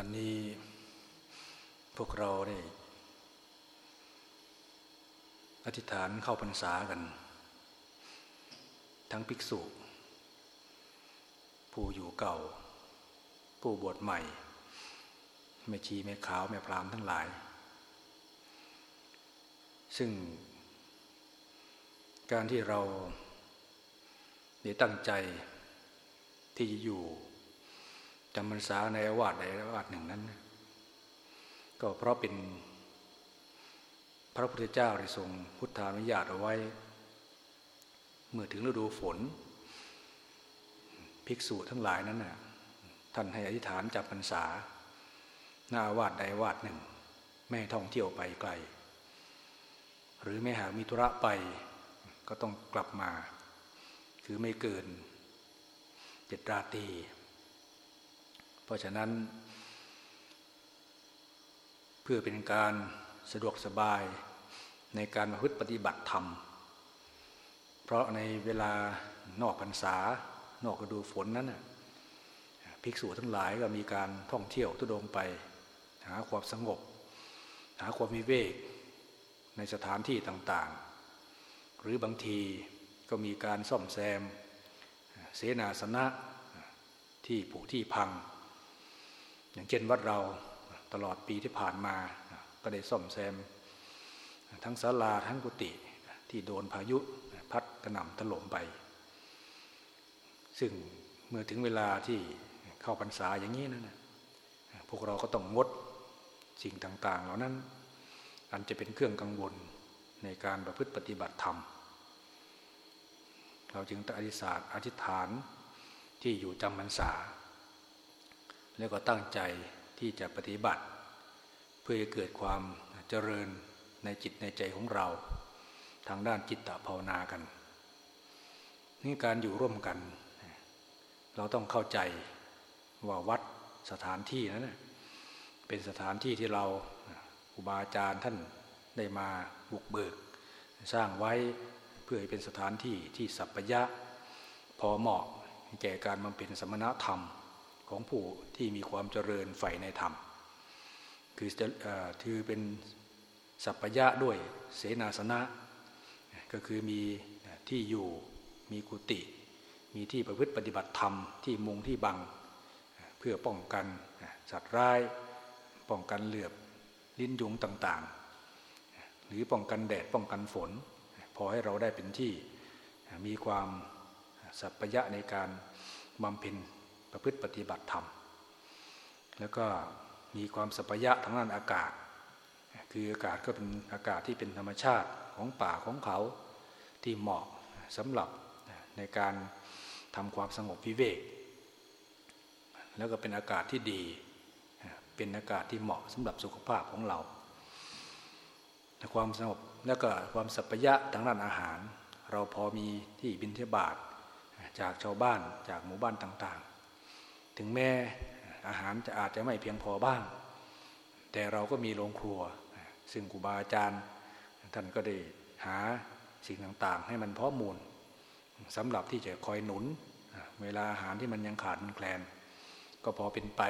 วันนี้พวกเราได้อธิษฐานเข้าพรรษากัน ทั้งภิกษุ ผู้อยู่เก่า ผู้บวชใหม่แม่ชีแม่ขาวแม่พรามทั้งหลาย ซึ่งการที่เราได้ตั้งใจที่จะอยู่ จำพรรษาในอาวาสใดอาวาสหนึ่งนั้น ก็เพราะเป็น พระพุทธเจ้าได้ทรงพุทธานุญาตเอาไว้ เมื่อถึงฤดูฝน ภิกษุทั้งหลายนั้นน่ะท่านให้อธิษฐานจับพรรษาหน้าวาดใดวาดหนึ่ง ไม่ท่องเที่ยวไปไกล หรือไม่หากมีธุระไปก็ต้องกลับมา คือไม่เกินเจ็ดราตรี เพราะฉะนั้น เพื่อเป็นการสะดวกสบายในการมาพึ่ปฏิบัติธรรม เพราะในเวลานอกพรรษา นอกฤดูฝนนั้นภิกษุทั้งหลายก็มีการท่องเที่ยวทุดงไป หาความสงบ หาความมีเวกในสถานที่ต่างๆ หรือบางทีก็มีการซ่อมแซม เสนาสนะที่ผุที่พัง อย่างเช่นวัดเราตลอดปีที่ผ่านมา ก็ได้ซ่อมแซม ทั้งศาลาทั้งกุฏิที่โดนพายุพัดกระหน่ำถล่มไป ซึ่งเมื่อถึงเวลาที่เข้าพรรษาอย่างนี้นั่นพวกเราก็ต้องงดสิ่งต่าง ๆ เหล่านั้น อันจะเป็นเครื่องกังวลในการประพฤติปฏิบัติธรรม เราจึงต้งอธิษฐานอธิษฐานที่อยู่จำพรรษา แล้วก็ตั้งใจที่จะปฏิบัติ เพื่อให้เกิดความเจริญในจิตในใจของเรา ทางด้านจิตตภาวนากันนี่การอยู่ร่วมกัน เราต้องเข้าใจว่าวัดสถานที่นั้นเป็นสถานที่ที่เราครูบาอาจารย์ท่านได้มาบุกเบิก สร้างไว้เพื่อให้เป็นสถานที่ที่สัพพยะพอเหมาะแก่การบำเพ็ญสมณธรรม ของผู้ที่มีความเจริญใฝ่ในธรรม คือจะถือเป็นสัพพยะด้วยเสนาสนะ ก็คือมีที่อยู่มีกุฏิมีที่ประพฤติปฏิบัติธรรมที่มุงที่บัง เพื่อป้องกันสัตว์ร้าย ป้องกันเหลือบลิ้นยุงต่างๆ หรือป้องกันแดดป้องกันฝน พอให้เราได้เป็นที่มีความสัพยะในการบำเพ็ญ ประพฤติปฏิบัติธรรม แล้วก็มีความสัพยะทางด้านอากาศ คืออากาศก็เป็นอากาศที่เป็นธรรมชาติของป่าของเขาที่เหมาะสำหรับในการทำความสงบวิเวก แล้วก็เป็นอากาศที่ดี เป็นอากาศที่เหมาะสำหรับสุขภาพของเราความสงบแล้วก็ความสัพยะทางด้านอาหาร เราพอมีที่บินเทบาทจากชาวบ้านจากหมู่บ้านต่างๆ ถึงแม้อาหารจะอาจจะไม่เพียงพอบ้าง แต่เราก็มีโรงครัว ซึ่งครูบาอาจารย์ ท่านก็ได้หาสิ่งต่างๆ ให้มันพร้อมูลสำหรับที่จะคอยหนุน เวลาอาหารที่มันยังขาดมันแคลน ก็พอเป็นไป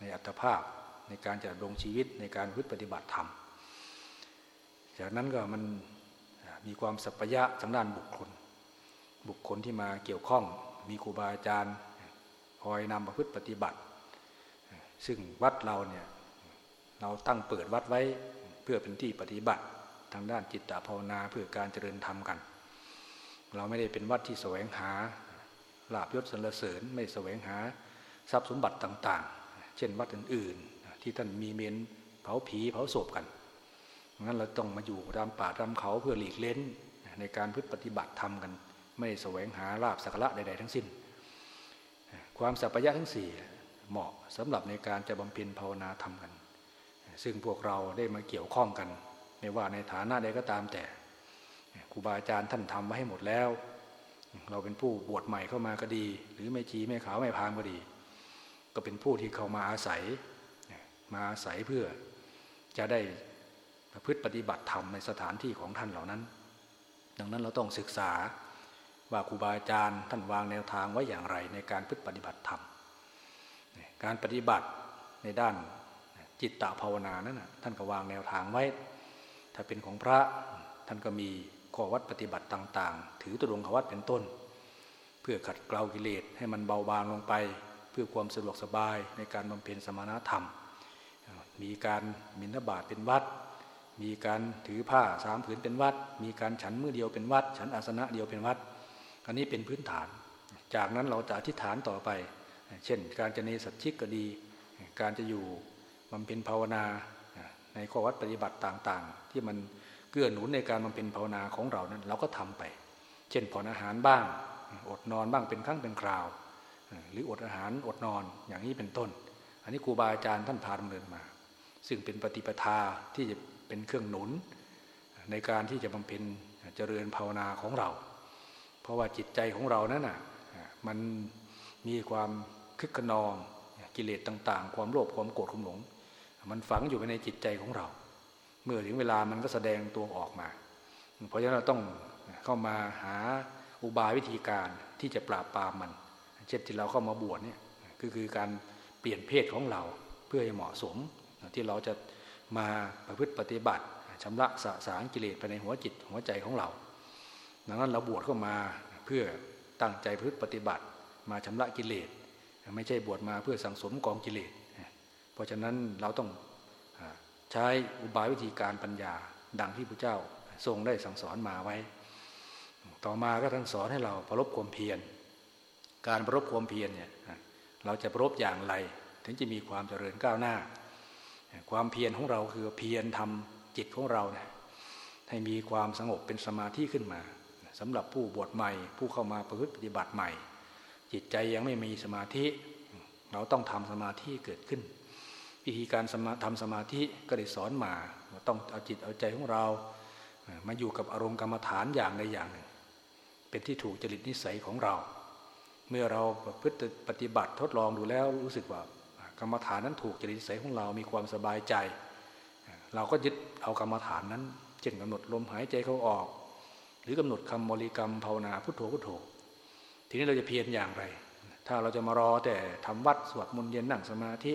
ในอัตภาพในการจะดงชีวิตในการพึ่ปฏิบัติธรรม จากนั้นก็มันมีความสัพยะทางด้านบุคคล บุคคลที่มาเกี่ยวข้อง มีครูบาอาจารย์ คอยนำประพฤติปฏิบัติ ซึ่งวัดเราเนี่ยเราตั้งเปิดวัดไว้เพื่อเป็นที่ปฏิบัติ ทางด้านจิตตภาวนาเพื่อการเจริญธรรมกัน เราไม่ได้เป็นวัดที่แสวงหาลาบยศสรรเสริญไม่แสวงหาทรัพย์สมบัติต่าง ๆ เช่นวัดอื่นๆ ที่ท่านมีเมนเผาผีเผาศพกันงั้นเราต้องมาอยู่ตามป่าตามเขาเพื่อหลีกเล้นในการพึ่ปฏิบัติธรรมกัน ไม่แสวงหาลาบสักระใดๆทั้งสิ้น ความสัพยะทั้งสี่เหมาะสำหรับในการจะบำเพ็ญภาวนาธรรมกัน ซึ่งพวกเราได้มาเกี่ยวข้องกัน ไม่ว่าในฐานะใดก็ตามแต่ครูบาอาจารย์ท่านทำไว้ให้หมดแล้ว เราเป็นผู้บวชใหม่เข้ามาก็ดี หรือไม่ชีไม่ขาวไม่พามก็ดี ก็เป็นผู้ที่เข้ามาอาศัยมาอาศัยเพื่อจะได้ประพฤติปฏิบัติธรรมในสถานที่ของท่านเหล่านั้น ดังนั้นเราต้องศึกษา ว่าครูบาอาจารย์ท่านวางแนวทางไว้อย่างไรในการพึ่ปฏิบัติธรรมการปฏิบัติในด้านจิตตภาวนานั้นท่านก็วางแนวทางไว้ ถ้าเป็นของพระท่านก็มีข้อวัดปฏิบัติต่าง ๆ ถือตุดงขวัดเป็นต้น เพื่อขัดเกลากิเลสให้มันเบาบางลงไป เพื่อความสะดวกสบายในการบำเพ็ญสมณธรรม มีการมินทบาทเป็นวัด มีการถือผ้าสามผืนเป็นวัด มีการฉันมือเดียวเป็นวัด ฉันอาสนะเดียวเป็นวัด อันนี้เป็นพื้นฐาน จากนั้นเราจะอธิษฐานต่อไป เช่น การจะเนสัตชิกก็ดี การจะอยู่บำเพ็ญภาวนาในข้อวัดปฏิบัติต่างๆ ที่มันเกื้อหนุนในการบำเพ็ญภาวนาของเรานั้นเราก็ทำไป เช่นผ่อนอาหารบ้าง อดนอนบ้างเป็นครั้งเป็นคราว หรืออดอาหารอดนอนอย่างนี้เป็นต้น อันนี้ครูบาอาจารย์ท่านพาดำเนินมา ซึ่งเป็นปฏิปทาที่จะเป็นเครื่องหนุน ในการที่จะบำเพ็ญเจริญภาวนาของเรา ราะว่าจิตใจของเรานั้นน่ะมันมีความคึกขนองกิเลสต่าง ๆ ความโลภความโกรธความหลง มันฝังอยู่ในจิตใจของเรา เมื่อถึงเวลามันก็แสดงตัวออกมา เพราะฉะนั้นเราต้องเข้ามาหาอุบายวิธีการที่จะปราบปรามมัน เช่นที่เราเข้ามาบวชเนี่ยก็คือการเปลี่ยนเพศของเราเพื่อให้เหมาะสม ที่เราจะมาประพฤติปฏิบัติชำระสะสางกิเลสไปในหัวจิตหัวใจของเรา ดังนั้นเราบวชเข้ามาเพื่อตั้งใจพฤติปฏิบัติ มาชำระกิเลส ไม่ใช่บวชมาเพื่อสังสมกองกิเลส เพราะฉะนั้นเราต้องใช้อุบายวิธีการปัญญาดังที่พระเจ้าทรงได้สั่งสอนมาไว้ ต่อมาก็ท่านสอนให้เราประลบความเพียร การประลบความเพียรเนี่ยเราจะประลบอย่างไร ถึงจะมีความเจริญก้าวหน้า ความเพียรของเราคือเพียรทำจิตของเราเนี่ยให้มีความสงบเป็นสมาธิขึ้นมา สำหรับผู้บวชใหม่ ผู้เข้ามาประพฤติปฏิบัติใหม่ จิตใจยังไม่มีสมาธิ เราต้องทำสมาธิเกิดขึ้น วิธีการทำสมาธิก็ได้สอนมาว่าต้องเอาจิตเอาใจของเรา มาอยู่กับอารมณ์กรรมฐานอย่างใดอย่างหนึ่ง เป็นที่ถูกจริตนิสัยของเรา เมื่อเราประพฤติปฏิบัติทดลองดูแล้วรู้สึกว่ากรรมฐานนั้นถูกจริตนิสัยของเรา มีความสบายใจ เราก็ยึดเอากรรมฐานนั้น เช่นกำหนดลมหายใจเข้าออก รือกำหนดคำบริกรรมภาวนาพุทโธพุทโธ ทีนี้เราจะเพียรอย่างไร ถ้าเราจะมารอแต่ทำวัดสวดมนต์เย็นนั่งสมาธิ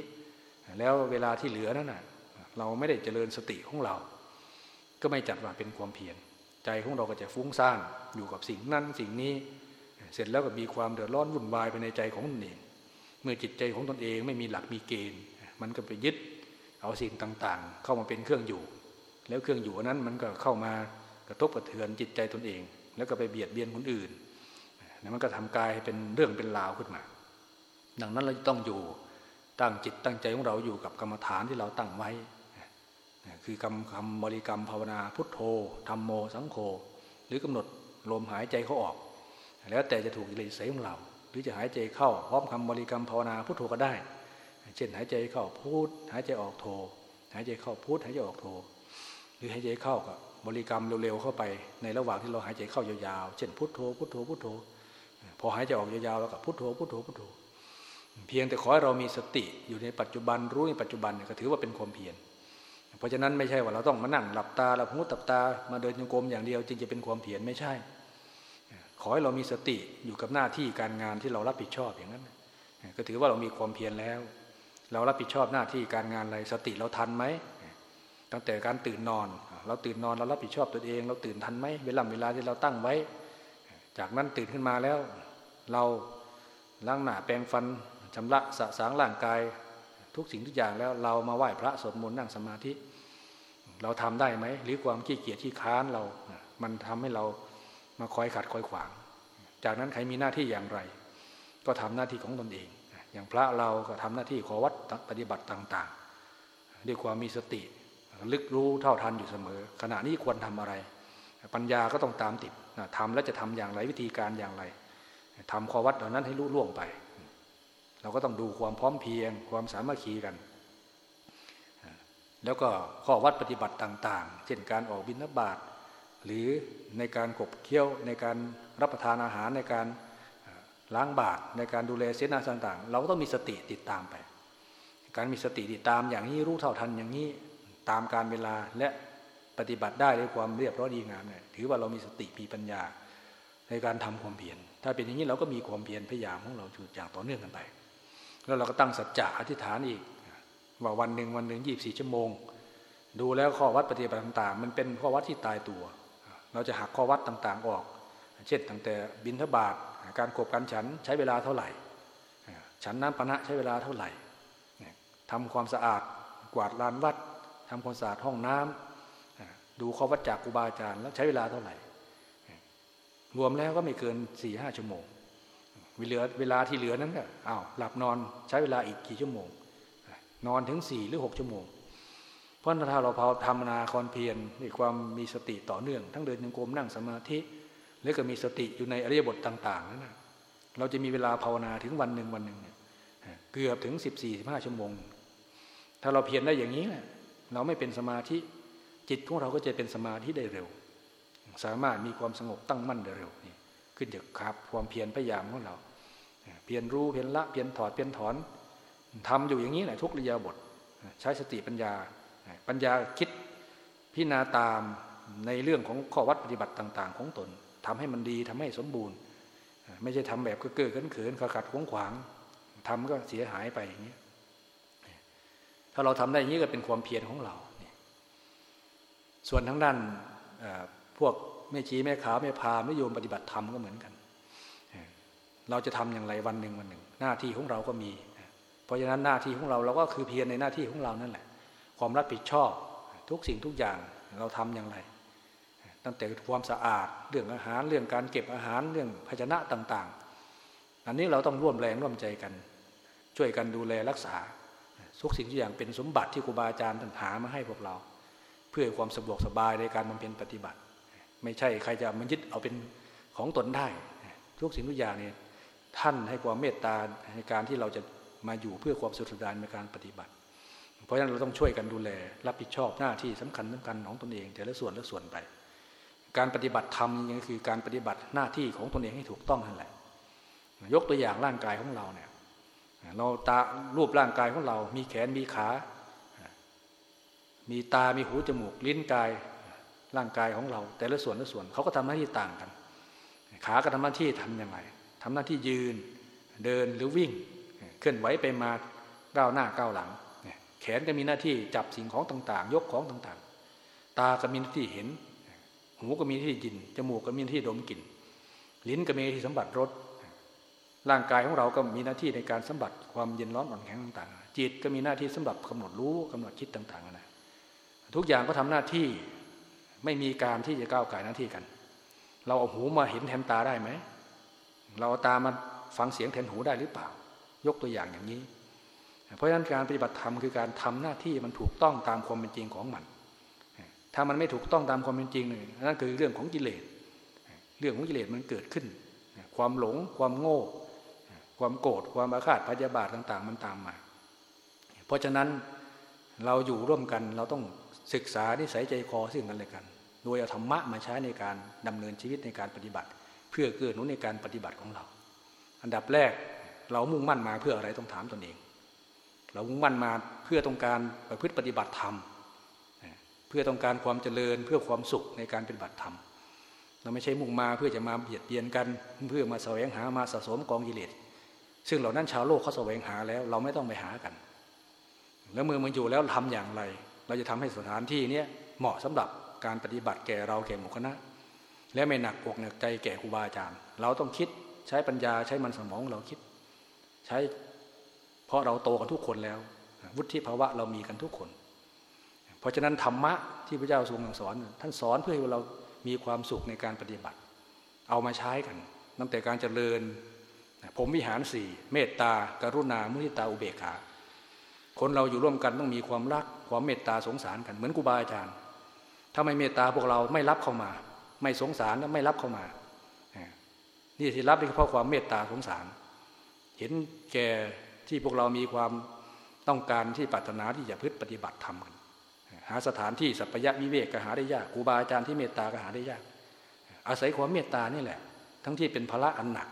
แล้วเวลาที่เหลือนั่นน่ะเราไม่ได้เจริญสติของเรา ก็ไม่จัดว่าเป็นความเพียรใจของเราก็จะฟุ้งซ่านอยู่กับสิ่งนั้นสิ่งนี้เสร็จแล้วก็มีความเดือดร้อนวุ่นวายภายในใจของตนเอง เมื่อจิตใจของตนเองไม่มีหลักมีเกณฑ์ มันก็ไปยึดเอาสิ่งต่างๆ เข้ามาเป็นเครื่องอยู่ แล้วเครื่องอยู่นั้นมันก็เข้ามา ระทบกระเทือนจิตใจตนเอง แล้วก็ไปเบียดเบียนคนอื่นนมันก็ทำกายเป็นเรื่องเป็นราวขึ้นมา ดังนั้นเราต้องอยู่ตั้งจิตตั้งใจของเราอยู่กับกรรมฐานที่เราตั้งไว้คือกรรมคำบริกรรมภาวนาพุทโธธรรมโมสังโฆหรือกำหนดลมหายใจเขาออก แล้วแต่จะถูกกิเลสของเรา หรือจะหายใจเข้าพร้อมคำบริกรรมภาวนาพุทโธก็ได้ เช่นหายใจเข้าพูดหายใจออกโธหายใจเข้าพูดหายใจออกโธหรือหายใจเข้าก็ บริกรรมเร็วๆเข้าไป ในระหว่างที่เราหายใจเข้ายาวๆ เช่นพุทโธพุทโธพุทโธ พอหายใจออกยาวๆแล้วก็พุทโธพุทโธพุทโธ เพียงแต่ขอให้เรามีสติอยู่ในปัจจุบันรู้ในปัจจุบันก็ถือว่าเป็นความเพียร เพราะฉะนั้นไม่ใช่ว่าเราต้องมานั่งหลับตาหลับหูตับตามาเดินโยกมอย่างเดียว จึงจะเป็นความเพียรไม่ใช่ ขอให้เรามีสติอยู่กับหน้าที่การงานที่เรารับผิดชอบอย่างนั้น ก็ถือว่าเรามีความเพียรแล้ว เรารับผิดชอบหน้าที่การงานอะไรสติเราทันไหมตั้งแต่การตื่นนอน เราตื่นนอนเรารับผิดชอบตัวเอง เราตื่นทันไหมเวลาเวลาที่เราตั้งไว้ จากนั้นตื่นขึ้นมาแล้ว เราล้างหน้าแปรงฟันชำระสะสางร่างกาย ทุกสิ่งทุกอย่างแล้วเรามาไหว้พระสวดมนต์นั่งสมาธิ เราทำได้ไหมหรือความขี้เกียจขี้ค้านเรา มันทำให้เรามาคอยขัดคอยขวาง จากนั้นใครมีหน้าที่อย่างไร ก็ทำหน้าที่ของตนเอง อย่างพระเราก็ทำหน้าที่ขอวัดปฏิบัติต่างๆ ด้วยความมีสติ ลึกรู้เท่าทันอยู่เสมอ ขณะนี้ควรทำอะไร ปัญญาก็ต้องตามติดทำแล้วจะทำอย่างไรวิธีการอย่างไรทำข้อวัดเหล่านั้นให้รู้ล่วงไป เราก็ต้องดูความพร้อมเพียง ความสามัคคีกัน แล้วก็ข้อวัดปฏิบัติต่างๆ เช่นการออกบิณฑบาตหรือในการขบเคี้ยวในการรับประทานอาหารในการล้างบาตรในการดูแลเสนาต่างๆ เราก็ต้องมีสติติดตามไป การมีสติติดตามอย่างนี้รู้เท่าทันอย่างนี้ ตามการเวลาและปฏิบัติได้ด้วยความเรียบร้อยดีงามเนี่ยถือว่าเรามีสติมีปัญญาในการทำความเพียรถ้าเป็นอย่างนี้เราก็มีความเพียรพยายามของเราอยู่อย่างต่อเนื่องกันไป แล้วเราก็ตั้งสัจจะอธิษฐานอีก ว่าวันหนึ่งวันหนึ่งยี่สี่ชั่วโมง ดูแล้วข้อวัดปฏิบัติต่างๆ มันเป็นข้อวัดที่ตายตัว เราจะหักข้อวัดต่างๆออก เช่นตั้งแต่บินทบาทการกบการฉันใช้เวลาเท่าไหร่ ฉันน้ำปณะใช้เวลาเท่าไหร่ทำความสะอาดกวาดลานวัด ทำความสะอาดห้องน้ำดูข้อวัดจากครูบาอาจารย์แล้วใช้เวลาเท่าไหร่ รวมแล้วก็ไม่เกินสี่ห้าชั่วโมงเวลาเวลาที่เหลือนั้นก็อ้าวหลับนอนใช้เวลาอีกกี่ชั่วโมง นอนถึงสี่หรือหกชั่วโมง เพราะถ้าเราพาทำนาคอนเพียรมีความมีสติต่อเนื่อง ทั้งเดินยังกรมนั่งสมาธิ แล้วก็มีสติอยู่ในอริยบทต่างๆนั้นนะเราจะมีเวลาภาวนาถึงวันหนึ่งวันหนึ่งเนี่ยเกือบถึงสิบสี่สิบห้าชั่วโมง ถ้าเราเพียรได้อย่างนี้แหละ เราไม่เป็นสมาธิจิตของเราก็จะเป็นสมาธิได้เร็ว สามารถมีความสงบตั้งมั่นได้เร็วนี่ขึ้นจากครับความเพียรพยายามของเรา เพียรรู้เพียรละเพียรถอดเพียรถอนทำอยู่อย่างนี้แหละทุกริยาบทใช้สติปัญญา ปัญญาคิดพิจารณาตามในเรื่องของข้อวัดปฏิบัติต่าง ๆ ของตนทำให้มันดีทำให้สมบูรณ์ ไม่ใช่ทำแบบเก้อเขินเขินขัดขวงขวางทำก็เสียหายไปอย่างนี้ ถ้าเราทำได้อย่างนี้ก็เป็นความเพียรของเรา ส่วนทั้งด้านพวกแม่ชีแม่ขาวแม่พาไม่โยมปฏิบัติธรรมก็เหมือนกัน เราจะทำอย่างไรวันหนึ่งวันหนึ่ง หน้าที่ของเราก็มี เพราะฉะนั้นหน้าที่ของเราเราก็คือเพียรในหน้าที่ของเรานั่นแหละ ความรับผิดชอบทุกสิ่งทุกอย่างเราทำอย่างไร ตั้งแต่ความสะอาดเรื่องอาหารเรื่องการเก็บอาหารเรื่องภาชนะต่าง ๆ อันนี้เราต้องร่วมแรงร่วมใจกัน ช่วยกันดูแลรักษา ทุกสิ่งทุกอย่างเป็นสมบัติที่ครูบาอาจารย์ท่านหามาให้พวกเรา เพื่อความสะดวกสบายในการบำเพ็ญปฏิบัติ ไม่ใช่ใครจะมันยึดเอาเป็นของตนได้ ทุกสิ่งทุกอย่างเนี่ยท่านให้ความเมตตาในการที่เราจะมาอยู่เพื่อความสุขสดานในการปฏิบัติ เพราะฉะนั้นเราต้องช่วยกันดูแล รับผิดชอบหน้าที่สำคัญสำคัญของตนเอง แต่ละส่วนละส่วนไป การปฏิบัติธรรมนี่คือการปฏิบัติหน้าที่ของตนเองให้ถูกต้องนั่นแหละยกตัวอย่างร่างกายของเราเนี่ย เราตารูปร่างกายของเรา มีแขนมีขา มีตามีหูจมูกลิ้นกายร่างกายของเรา แต่ละส่วนละส่วนเขาก็ทำหน้าที่ต่างกัน ขาก็ทำหน้าที่ทํำยังไงทำหน้าที่ยืนเดินหรือวิ่ง เคลื่อนไหวไปมาก้าวหน้าก้าวหลัง แขนก็มีหน้าที่จับสิ่งของต่างๆ ยกของต่างๆ ตาก็มีหน้าที่เห็น หูก็มีหน้าที่ยินจมูกก็มีหน้าที่ดมกลิ่นลิ้นก็มีหน้าที่สัมผัสรส ร่างกายของเราก็มีหน้าที่ในการสัมผัสความเย็นร้อนอ่อนแข็งต่างๆ จิตก็มีหน้าที่สำหรับกำหนดรู้กำหนดคิดต่างๆนะทุกอย่างก็ทำหน้าที่ไม่มีการที่จะก้าวไก่หน้าที่กัน เราเอาหูมาเห็นแทนตาได้ไหม เราเอาตามาฟังเสียงแทนหูได้หรือเปล่า ยกตัวอย่างอย่างนี้ เพราะฉะนั้นการปฏิบัติธรรมคือการทำหน้าที่มันถูกต้องตามความเป็นจริงของมัน ถ้ามันไม่ถูกต้องตามความเป็นจริงนั่นคือเรื่องของกิเลส เรื่องของกิเลสมันเกิดขึ้น ความหลง ความโง่ ความโกรธความอาฆาตพยาบาทต่าง ๆ มันตามมา เพราะฉะนั้นเราอยู่ร่วมกันเราต้องศึกษานิสัยใจคอซึ่งกันและกัน โดยเอาธรรมะมาใช้ในการดำเนินชีวิตในการปฏิบัติ เพื่อเกื้อหนุนในการปฏิบัติของเรา อันดับแรกเรามุ่งมั่นมาเพื่ออะไรต้องถามตนเอง เรามุ่งมั่นมาเพื่อต้องการประพฤติปฏิบัติธรรมเพื่อต้องการความเจริญเพื่อความสุขในการปฏิบัติธรรมเราไม่ใช่มุ่งมาเพื่อจะมาเบียดเบียนกัน เพื่อมาแสวงหามาสะสมกองกิเลส ซึ่งเหล่านั้นชาวโลกเขาแสวงหาแล้ว เราไม่ต้องไปหากัน แล้วเมื่อมันอยู่แล้วทำอย่างไร เราจะทำให้สถานที่นี้เหมาะสำหรับการปฏิบัติแก่เราแก่หมู่คณะ และไม่หนักอกหนักใจแก่ครูบาอาจารย์ เราต้องคิดใช้ปัญญาใช้มันสมองเราคิด ใช้เพราะเราโตกันทุกคนแล้ว วุฒิภาวะเรามีกันทุกคน เพราะฉะนั้นธรรมะที่พระเจ้าทรงสอน ท่านสอนเพื่อให้เรามีความสุขในการปฏิบัติ เอามาใช้กันตั้งแต่การเจริญ ผมวิหารสี่เมตตากรุณามุทิตาอุเบกขา คนเราอยู่ร่วมกันต้องมีความรักความเมตตาสงสารกันเหมือนครูบาอาจารย์ถ้าไม่เมตตาพวกเราไม่รับเข้ามา ไม่สงสารและไม่รับเข้ามา นี่ที่รับนี่เพราะความเมตตาสงสาร เห็นแก่ที่พวกเรามีความต้องการที่ปรารถนาที่จะพึ่งปฏิบัติธรรมกันหาสถานที่สัพยะวิเวกก็หาได้ยากครูบาอาจารย์ที่เมตตาก็หาได้ยาก อาศัยความเมตตานี่แหละ ทั้งที่เป็นภาระอันหนัก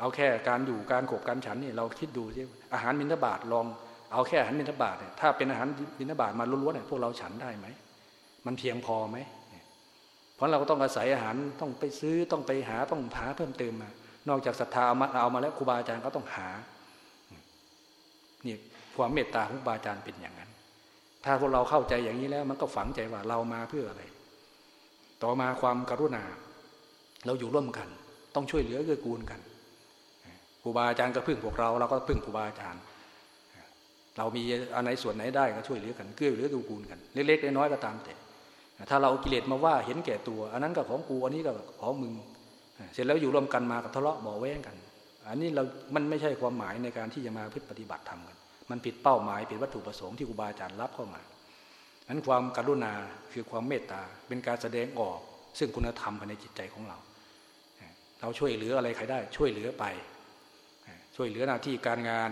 เอาแค่การอยู่การขบการฉันนี่เราคิดดูสิอาหารมินทบาทลองเอาแค่อาหารมินทบาทเนี่ยถ้าเป็นอาหารมินทบาทมาล้วนๆเนี่ยพวกเราฉันได้ไหมมันเพียงพอไหมเพราะเราก็ต้องอาศัยอาหารต้องไปซื้อต้องไปหาต้องหาเพิ่มเติมมา นอกจากศรัทธาเอามาเอามาแล้วครูบาอาจารย์ก็ต้องหานี่ความเมตตาของครูบาอาจารย์เป็นอย่างนั้น ถ้าพวกเราเข้าใจอย่างนี้แล้ว มันก็ฝังใจว่าเรามาเพื่ออะไร ต่อมาความกรุณา เราอยู่ร่วมกัน ต้องช่วยเหลือเกื้อกูลกัน ครูบาอาจารย์ก็พึ่งพวกเราเราก็พึ่งครูบาอาจารย์ เรามีอันไหนส่วนไหนได้ก็ช่วยเหลือกันเกื้อเหลือเกื้อกูลกัน เล็กๆน้อยๆก็ตามแต่ถ้าเรากิเลสมาว่าเห็นแก่ตัว อันนั้นก็ของกูอันนี้ก็ของมึง เสร็จแล้วอยู่ร่วมกันมากับทะเลาะบ่อแว้งกัน อันนี้เรา มันไม่ใช่ความหมายในการที่จะมาพึ่ปฏิบัติธรรมกัน มันผิดเป้าหมายผิดวัตถุประสงค์ที่ครูบาอาจารย์รับเข้ามานั้นความกรุณาคือความเมตตาเป็นการแสดงออก ซึ่งคุณธรรมภายในจิตใจของเรา เราช่วยเหลืออะไรใครได้ ช่วยเหลือไป ช่วยเหลือหน้าที่การงาน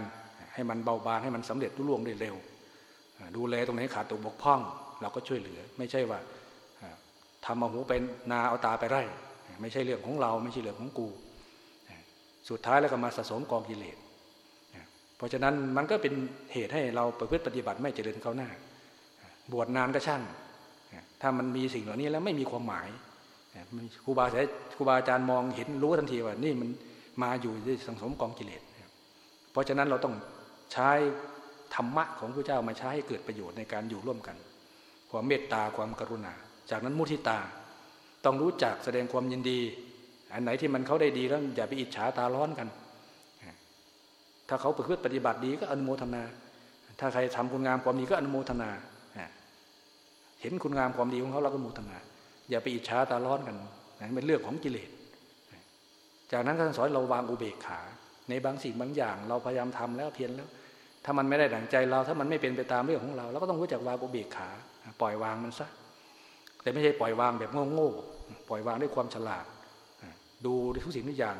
ให้มันเบาบางให้มันสำเร็จรุ่ล่วงได้เร็ว ดูแลตรงไหนขาดตกบกพร่อง เราก็ช่วยเหลือ ไม่ใช่ว่าทำเอาหูเป็นนาเอาตาไปไร่ ไม่ใช่เรื่องของเราไม่ใช่เรื่องของกู สุดท้ายแล้วก็มาสะสมกองกิเลสเพราะฉะนั้นมันก็เป็นเหตุให้เราประพฤติปฏิบัติไม่เจริญเข้าหน้า บวชนานก็ช่างถ้ามันมีสิ่งเหล่านี้แล้วไม่มีความหมายครูบาอาจารย์มองเห็นรู้ทันทีว่านี่มันมาอยู่ที่สังสมกองกิเลส ราะฉะนั้นเราต้องใช้ธรรมะของพระเจ้ามาใช้ให้เกิดประโยชน์ในการอยู่ร่วมกัน ความเมตตาความกรุณา จากนั้นมุทิตา ต้องรู้จักแสดงความยินดี อันไหนที่มันเขาได้ดีแล้วอย่าไปอิจฉาตาร้อนกัน ถ้าเขาประพฤติปฏิบัติดีก็อนุโมทนา ถ้าใครทำคุณงามความดีก็อนุโมทนา เห็นคุณงามความดีของเขาเราก็มุโมทนา อย่าไปอิจฉาตาร้อนกันนั่นเป็นเรื่องของกิเลส จากนั้นก็สอนเราวางอุเบกขา ในบางสิ่งบางอย่าง เราพยายามทำแล้วเพียรแล้ว ถ้ามันไม่ได้ดั่งใจเราถ้ามันไม่เป็นไปตามเรื่องของเราเราก็ต้องรู้จักวางอุเบกขา ปล่อยวางมันซะแต่ไม่ใช่ปล่อยวางแบบโง่ๆปล่อยวางด้วยความฉลาด ดูทุกสิ่งทุกอย่าง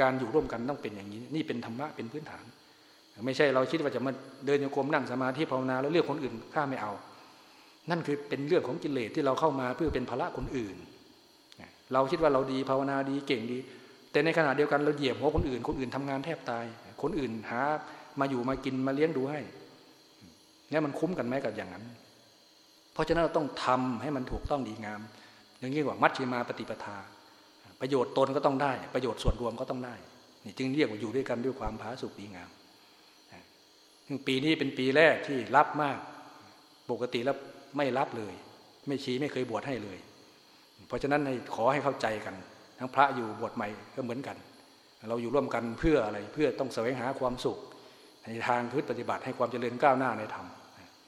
การอยู่ร่วมกันต้องเป็นอย่างนี้ นี่เป็นธรรมะเป็นพื้นฐาน ไม่ใช่เราคิดว่าจะมาเดินโยกมนั่งสมาธิภาวนาแล้วเลือกคนอื่นข้าไม่เอา นั่นคือเป็นเรื่องของกิเลสที่เราเข้ามาเพื่อเป็นภาระคนอื่น เราคิดว่าเราดีภาวนาดีเก่งดี แต่ในขณะเดียวกันเราเหยียบหัวคนอื่น คนอื่นทำงานแทบตาย คนอื่นหามาอยู่มากินมาเลี้ยงดูให้เนี่ยมันคุ้มกันไหมกับอย่างนั้น เพราะฉะนั้นเราต้องทำให้มันถูกต้องดีงาม อย่างนี้ว่ามัชฌิมาปฏิปทา ประโยชน์ตนก็ต้องได้ ประโยชน์ส่วนรวมก็ต้องได้นี่จึงเรียกว่าอยู่ด้วยกันด้วยความผาสุกดีงามซึ่งปีนี้เป็นปีแรกที่รับมาก ปกติแล้วไม่รับเลย ไม่ชี้ไม่เคยบวชให้เลย เพราะฉะนั้นขอให้เข้าใจกัน ทั้งพระอยู่บวชใหม่ก็เหมือนกัน เราอยู่ร่วมกันเพื่ออะไรเพื่อต้องแสวงหาความสุข ในทางพืชปฏิบัติให้ความเจริญก้าวหน้าในธรรม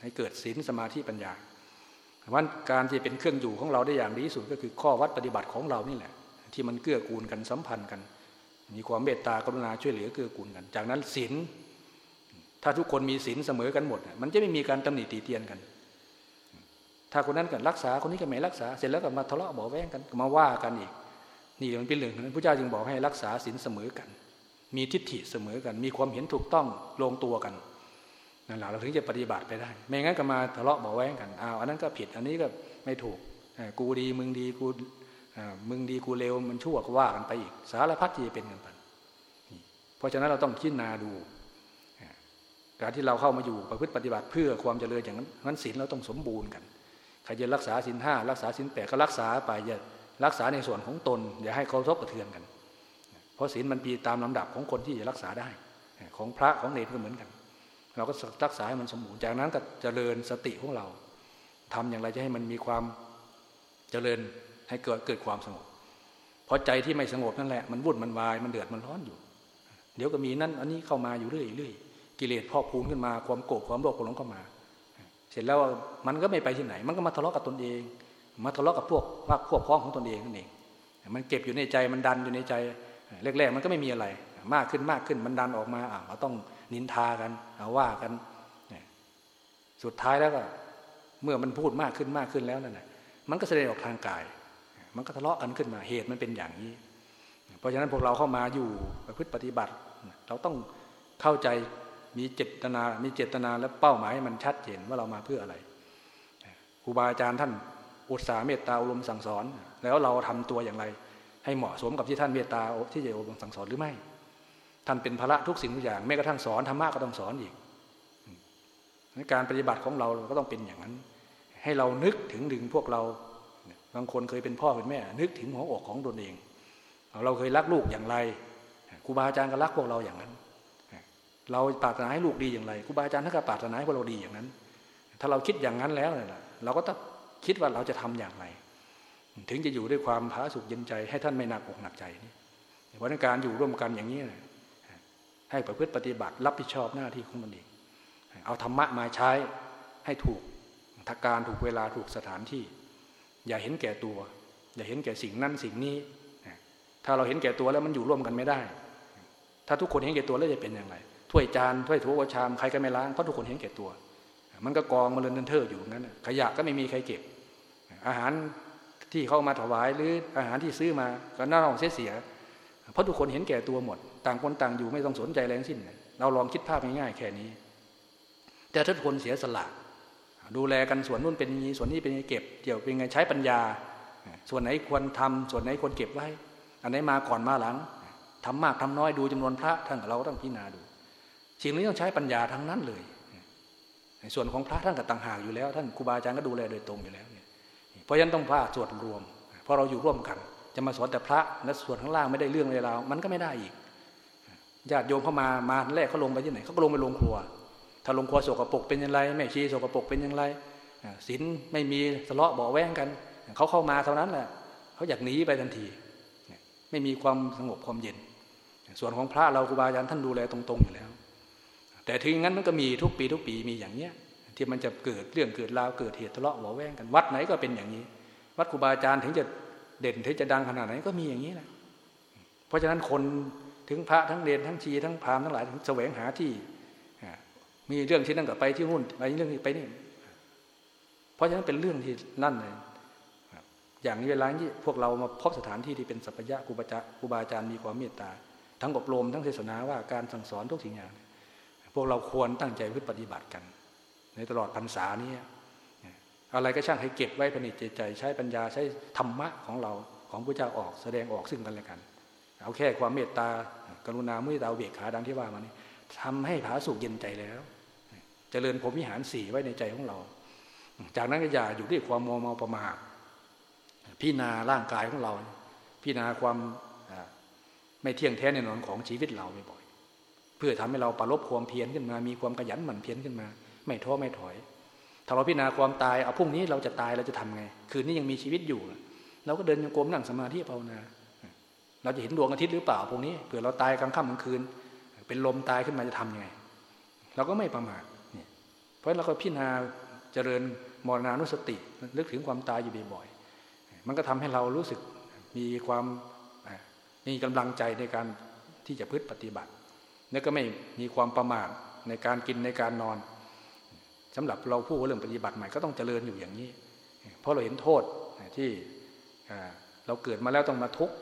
ให้เกิดศีลสมาธิปัญญาวันการที่เป็นเครื่องอยู่ของเราได้อย่างดีที่สุดก็คือข้อวัดปฏิบัติของเรานี่แหละ ที่มันเกื้อกูลกันสัมพันธ์กัน มีความเมตตากรุณาช่วยเหลือเกื้อกูลกัน จากนั้นศีลถ้าทุกคนมีศีลเสมอกันหมด มันจะไม่มีการตำหนิตีเตียนกัน ถ้าคนนั้นก็รักษาคนนี้ก็ไม่รักษาเสร็จแล้วก็มาทะเลาะบอแว้งกันมาว่ากันอีก นี่มันเป็นเรื่องนั้นพระเจ้าจึงบอกให้รักษาศีลเสมอกัน มีทิฏฐิเสมอกัน มีความเห็นถูกต้องลงตัวกันนั่นแหละเราถึงจะปฏิบัติไปได้ ไม่งั้นก็มาทะเลาะบอแว้งกันอ้าวอันนั้นก็ผิดอันนี้ก็ไม่ถูกกูดีมึงดีกูมึงดีกูเลวมันชั่วก็ว่ากันไปอีก สารพัดที่จะเป็นกันไปเพราะฉะนั้นเราต้องคิดนาดูการที่เราเข้ามาอยู่ประพฤติปฏิบัติเพื่อความเจริญอย่างนั้นนั้นศีลเราต้องสมบูรณ์กันใครจะรักษาศีลห้ารักษาศีลแปดก็รักษาไปอย่า รักษาในส่วนของตน อย่าให้เขาทบกระเทือนกัน เพราะศีลมันปีตามลำดับของคนที่จะรักษาได้ ของพระของเนรก็เหมือนกัน เราก็รักษาให้มันสมบูรณ์จากนั้นก็เจริญสติของเราทำอย่างไรจะให้มันมีความเจริญให้เกิดเกิดความสงบเพราะใจที่ไม่สงบนั่นแหละมันวุ่นมันวาย มันเดือดมันร้อนอยู่ เดี๋ยวก็มีนั่นอันนี้เข้ามาอยู่เรื่อยเรื่อยกิเลสพอกพูนขึ้นมาความโกรธความโลภความหลงเข้ามา เสร็จแล้วมันก็ไม่ไปที่ไหน มันก็มาทะเลาะกับตนเอง มาทะเลาะกับพวกว่าพวกพ้องของตนเองนั่นเอง มันเก็บอยู่ในใจมันดันอยู่ในใจแรกๆมันก็ไม่มีอะไร มากขึ้นมากขึ้นมันดันออกมาอะเราต้องนินทากันเอาว่ากันสุดท้ายแล้วก็เมื่อมันพูดมากขึ้นมากขึ้นแล้วนั่นแหละมันก็แสดงออกทางกาย มันก็ทะเลาะกันขึ้นมาเหตุมันเป็นอย่างนี้ เพราะฉะนั้นพวกเราเข้ามาอยู่ประพฤติปฏิบัติ เราต้องเข้าใจมีเจตนา มีเจตนาและเป้าหมายมันชัดเจนว่าเรามาเพื่ออะไรครูบาอาจารย์ท่าน อุตสาเมตตาอบรมสั่งสอน แล้วเราทำตัวอย่างไร ให้เหมาะสมกับที่ท่านเมตตาที่จะอบรมสั่งสอนหรือไม่ ท่านเป็นภาระทุกสิ่งทุกอย่างแม้กระทั่งสอนธรรมะก็ต้องสอนอีกการปฏิบัติของเราก็ต้องเป็นอย่างนั้น ให้เรานึกถึงถึงพวกเราบางคนเคยเป็นพ่อเป็นแม่ นึกถึงหัวอกของตนเอง เราเคยรักลูกอย่างไรครูบาอาจารย์ก็รักพวกเราอย่างนั้น เราปรารถนาให้ลูกดีอย่างไรครูบาอาจารย์ท่านก็ปรารถนาให้พวกเราดีอย่างนั้น ถ้าเราคิดอย่างนั้นแล้วเนี่ยเราก็ต้อง คิดว่าเราจะทำอย่างไร ถึงจะอยู่ด้วยความผาสุกเย็นใจ ให้ท่านไม่หนักอกหนักใจนี่เพราะการอยู่ร่วมกันอย่างนี้ให้ประพฤติปฏิบัติรับผิดชอบหน้าที่ของมันเองเอาธรรมะมาใช้ให้ถูกทักการถูกเวลาถูกสถานที่ อย่าเห็นแก่ตัว อย่าเห็นแก่สิ่งนั้นสิ่งนี้ ถ้าเราเห็นแก่ตัวแล้วมันอยู่ร่วมกันไม่ได้ ถ้าทุกคนเห็นแก่ตัวแล้วจะเป็นอย่างไรถ้วยจานถ้วยถัวชามใครก็ไม่ล้างเพราะทุกคนเห็นแก่ตัว มันก็กองมาเลินเทอร์อยู่งั้นขยะก็ไม่มีใครเก็บ อาหารที่เข้ามาถวายหรืออาหารที่ซื้อมาก็น่าลองเสียเสีย เพราะทุกคนเห็นแก่ตัวหมด ต่างคนต่างอยู่ไม่ต้องสนใจแรงสิ้น เราลองคิดภาพง่ายๆแค่นี้ แต่ถ้าทุกคนเสียสละ ดูแลกันส่วนนู้นเป็นอย่างนี้ส่วนนี้เป็นเก็บเกี่ยวเป็นไงใช้ปัญญา ส่วนไหนควรทำส่วนไหนควรเก็บไว้ อันไหนมาก่อนมาหลังทำมากทำน้อยดูจำนวนพระท่านเราก็ต้องพิจารณาดูสิ่งนี้ต้องใช้ปัญญาทั้งนั้นเลย ส่วนของพระท่านก็ต่างหากอยู่แล้ว ท่านครูบาอาจารย์ก็ดูแลโดยตรงอยู่แล้วเพราะฉะนั้นต้องพระสวนรวม เพราะเราอยู่ร่วมกัน จะมาสอนแต่พระและส่วนข้างล่างไม่ได้เรื่องเลยเรามันก็ไม่ได้อีกญาติโยมเข้ามามาแรกเขาลงไปที่ไหนเขาก็ลงไปลงครัว ถ้าลงครัวโสกปรกเป็นยังไงแม่ชีโสกปรกเป็นยังไงศีลไม่มีทะเลาะเบาแว้งกัน เขาเข้ามาเท่านั้นแหละเขาอยากหนีไปทันที ไม่มีความสงบความเย็น ส่วนของพระเราครูบาอาจารย์ท่านดูแลตรงๆอยู่แล้ว แต่ถึงงั้นมันก็มีทุกปีทุกปีมีอย่างเนี้ยที่มันจะเกิดเรื่องเกิดราวเกิดเหตุทะเลาะหวแวงกันวัดไหนก็เป็นอย่างนี้ วัดครูบาอาจารย์ถึงจะเด่นถึงจะดังขนาดไหนก็มีอย่างนี้แหละเพราะฉะนั้นคนถึงพระทั้งเรียนทั้งชีทั้งพราหมณ์ทั้งหลายแสวงหาที่มีเรื่องที่นั่นก็ไปที่นู่นไปเรื่องนี้ไปนี่เพราะฉะนั้นเป็นเรื่องที่นั่นเลยอย่างนี้เวลาที่พวกเรามาพบสถานที่ที่เป็นสัพยะครูบาอาจารย์มีความเมตตา ทั้งอบรมทั้งเทศนาว่าการสั่งสอนทุกสิ่งอย่าง พวกเราควรตั้งใจพึ่ปฏิบัติกัน ในตลอดพรรษานี้อะไรก็ช่างให้เก็บไว้ผนิจใจ ใช้ปัญญาใช้ธรรมะของเราของพระเจ้าออกแสดงออกซึ่งกันและกัน เอาแค่ความเมตตากรุณาเมื่อตาเบียกขาดังที่ว่ามานี้ทำให้ผาสุกเย็นใจแล้วเจริญผมวิหารสี่ไว้ในใจของเรา จากนั้นก็อย่าอยู่ด้วยความมัวเมาประมาทพี่นาร่างกายของเราพี่นาความไม่เที่ยงแท้ในนอนของชีวิตเราบ่อย เพื่อทำให้เราประลบความเพียรขึ้นมา มีความขยันหมั่นเพียรขึ้นมา ไม่ท้อไม่ถอย ถ้าเราพิจารณาความตายเอาพรุ่งนี้เราจะตายเราจะทำไง คืนนี้ยังมีชีวิตอยู่เราก็เดินยังกรมนั่งสมาธิภาวนาเราจะเห็นดวงอาทิตย์หรือเปล่าพรุ่งนี้เผื่อเราตายกลางค่ำกลางคืน เป็นลมตายขึ้นมาจะทํำยังไงเราก็ไม่ประมาทเนี่ยเพราะเราก็พิจารณาเจริญมรณานุสตินึกถึงความตายอยู่บ่อยๆมันก็ทำให้เรารู้สึกมีความมีกำลังใจในการที่จะพึ่ปฏิบัติ แล้วก็ไม่มีความประมาทในการกินในการนอนสำหรับเราผู้เรื่องปฏิบัติใหม่ก็ต้องเจริญอยู่อย่างนี้ เพราะเราเห็นโทษที่เราเกิดมาแล้วต้องมาทุกข์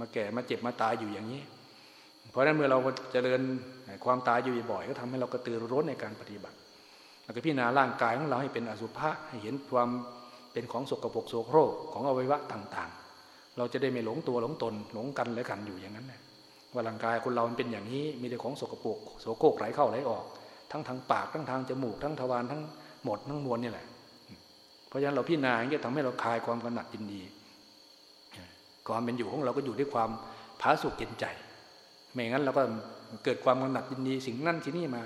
มาแก่มาเจ็บมาตายอยู่อย่างนี้ เพราะฉะนั้นเมื่อเราเจริญความตายอยู่บ่อยก็ทำให้เรากระตือร้นในการปฏิบัติแล้วก็พิจารณาร่างกายของเราให้เป็นอสุภะให้เห็นความเป็นของสกปรกโสโครกของอวัยวะต่างๆ เราจะได้ไม่หลงตัวหลงตนหลงกันและกันอยู่อย่างนั้นนะ ว่าร่างกายคนเรามันเป็นอย่างนี้ มีแต่ของสกปรกโสโครกไหลเข้าไหลออก ทั้งทางปากทั้งทางจมูกทั้งทวารทั้งหมดทั้งมวลนี่แหละ เพราะฉะนั้นเราพิจารณาอย่างนี้ทำให้เราคลายความกำหนัดยินดีความเป็นอยู่ของเราก็อยู่ด้วยความผาสุกเย็นใจ ไม่งั้นเราก็เกิดความกำหนัดยินดีสิ่งนั้นที่นี่มา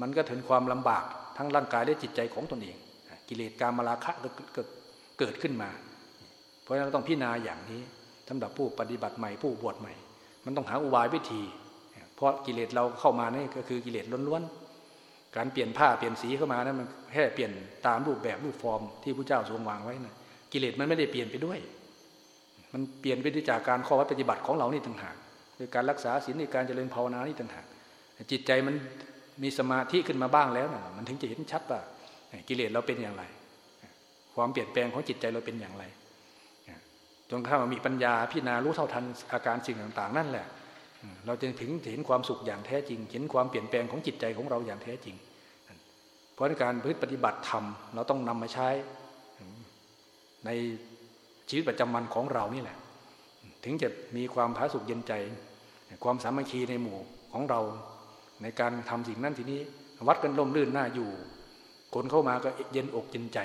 มันก็ถึงความลำบากทั้งร่างกายและจิตใจของตนเอง กิเลสการมาราคะก็เกิดขึ้นมา เพราะฉะนั้นเราต้องพิจารณาอย่างนี้สำหรับผู้ปฏิบัติใหม่ผู้บวชใหม่ มันต้องหาอุบายวิธี เพราะกิเลสเราเข้ามานี่ก็คือกิเลสล้วนๆ การเปลี่ยนผ้าเปลี่ยนสีเข้ามานั้นมันแค่เปลี่ยนตามรูปแบบรูปฟอร์มที่พระเจ้าทรงวางไว้นะกิเลสมันไม่ได้เปลี่ยนไปด้วย มันเปลี่ยนไปด้วยจากการข้อวัดปฏิบัติของเรานี่ต่างหากโดยการรักษาศีลในการเจริญภาวนานี่ต่างหากจิตใจมันมีสมาธิขึ้นมาบ้างแล้วนะมันถึงจะเห็นชัดว่ากิเลสเราเป็นอย่างไร ความเปลี่ยนแปลงของจิตใจเราเป็นอย่างไร จนกระทั่งมีปัญญาพิจารณารู้เท่าทันอาการสิ่งต่าง ๆ นั่นแหละ เราจะถึงเห็นความสุขอย่างแท้จริง เห็นความเปลี่ยนแปลงของจิตใจของเราอย่างแท้จริง เพราะในการพฤติปฏิบัติธรรมเราต้องนำมาใช้ในชีวิตประจำวันของเรานี่แหละ ถึงจะมีความผาสุกเย็นใจ ความสามัคคีในหมู่ของเรา ในการทำสิ่งนั้นทีนี้ วัดกันล่มลื่นหน้าอยู่ คนเข้ามาก็เย็นอกเย็นใจ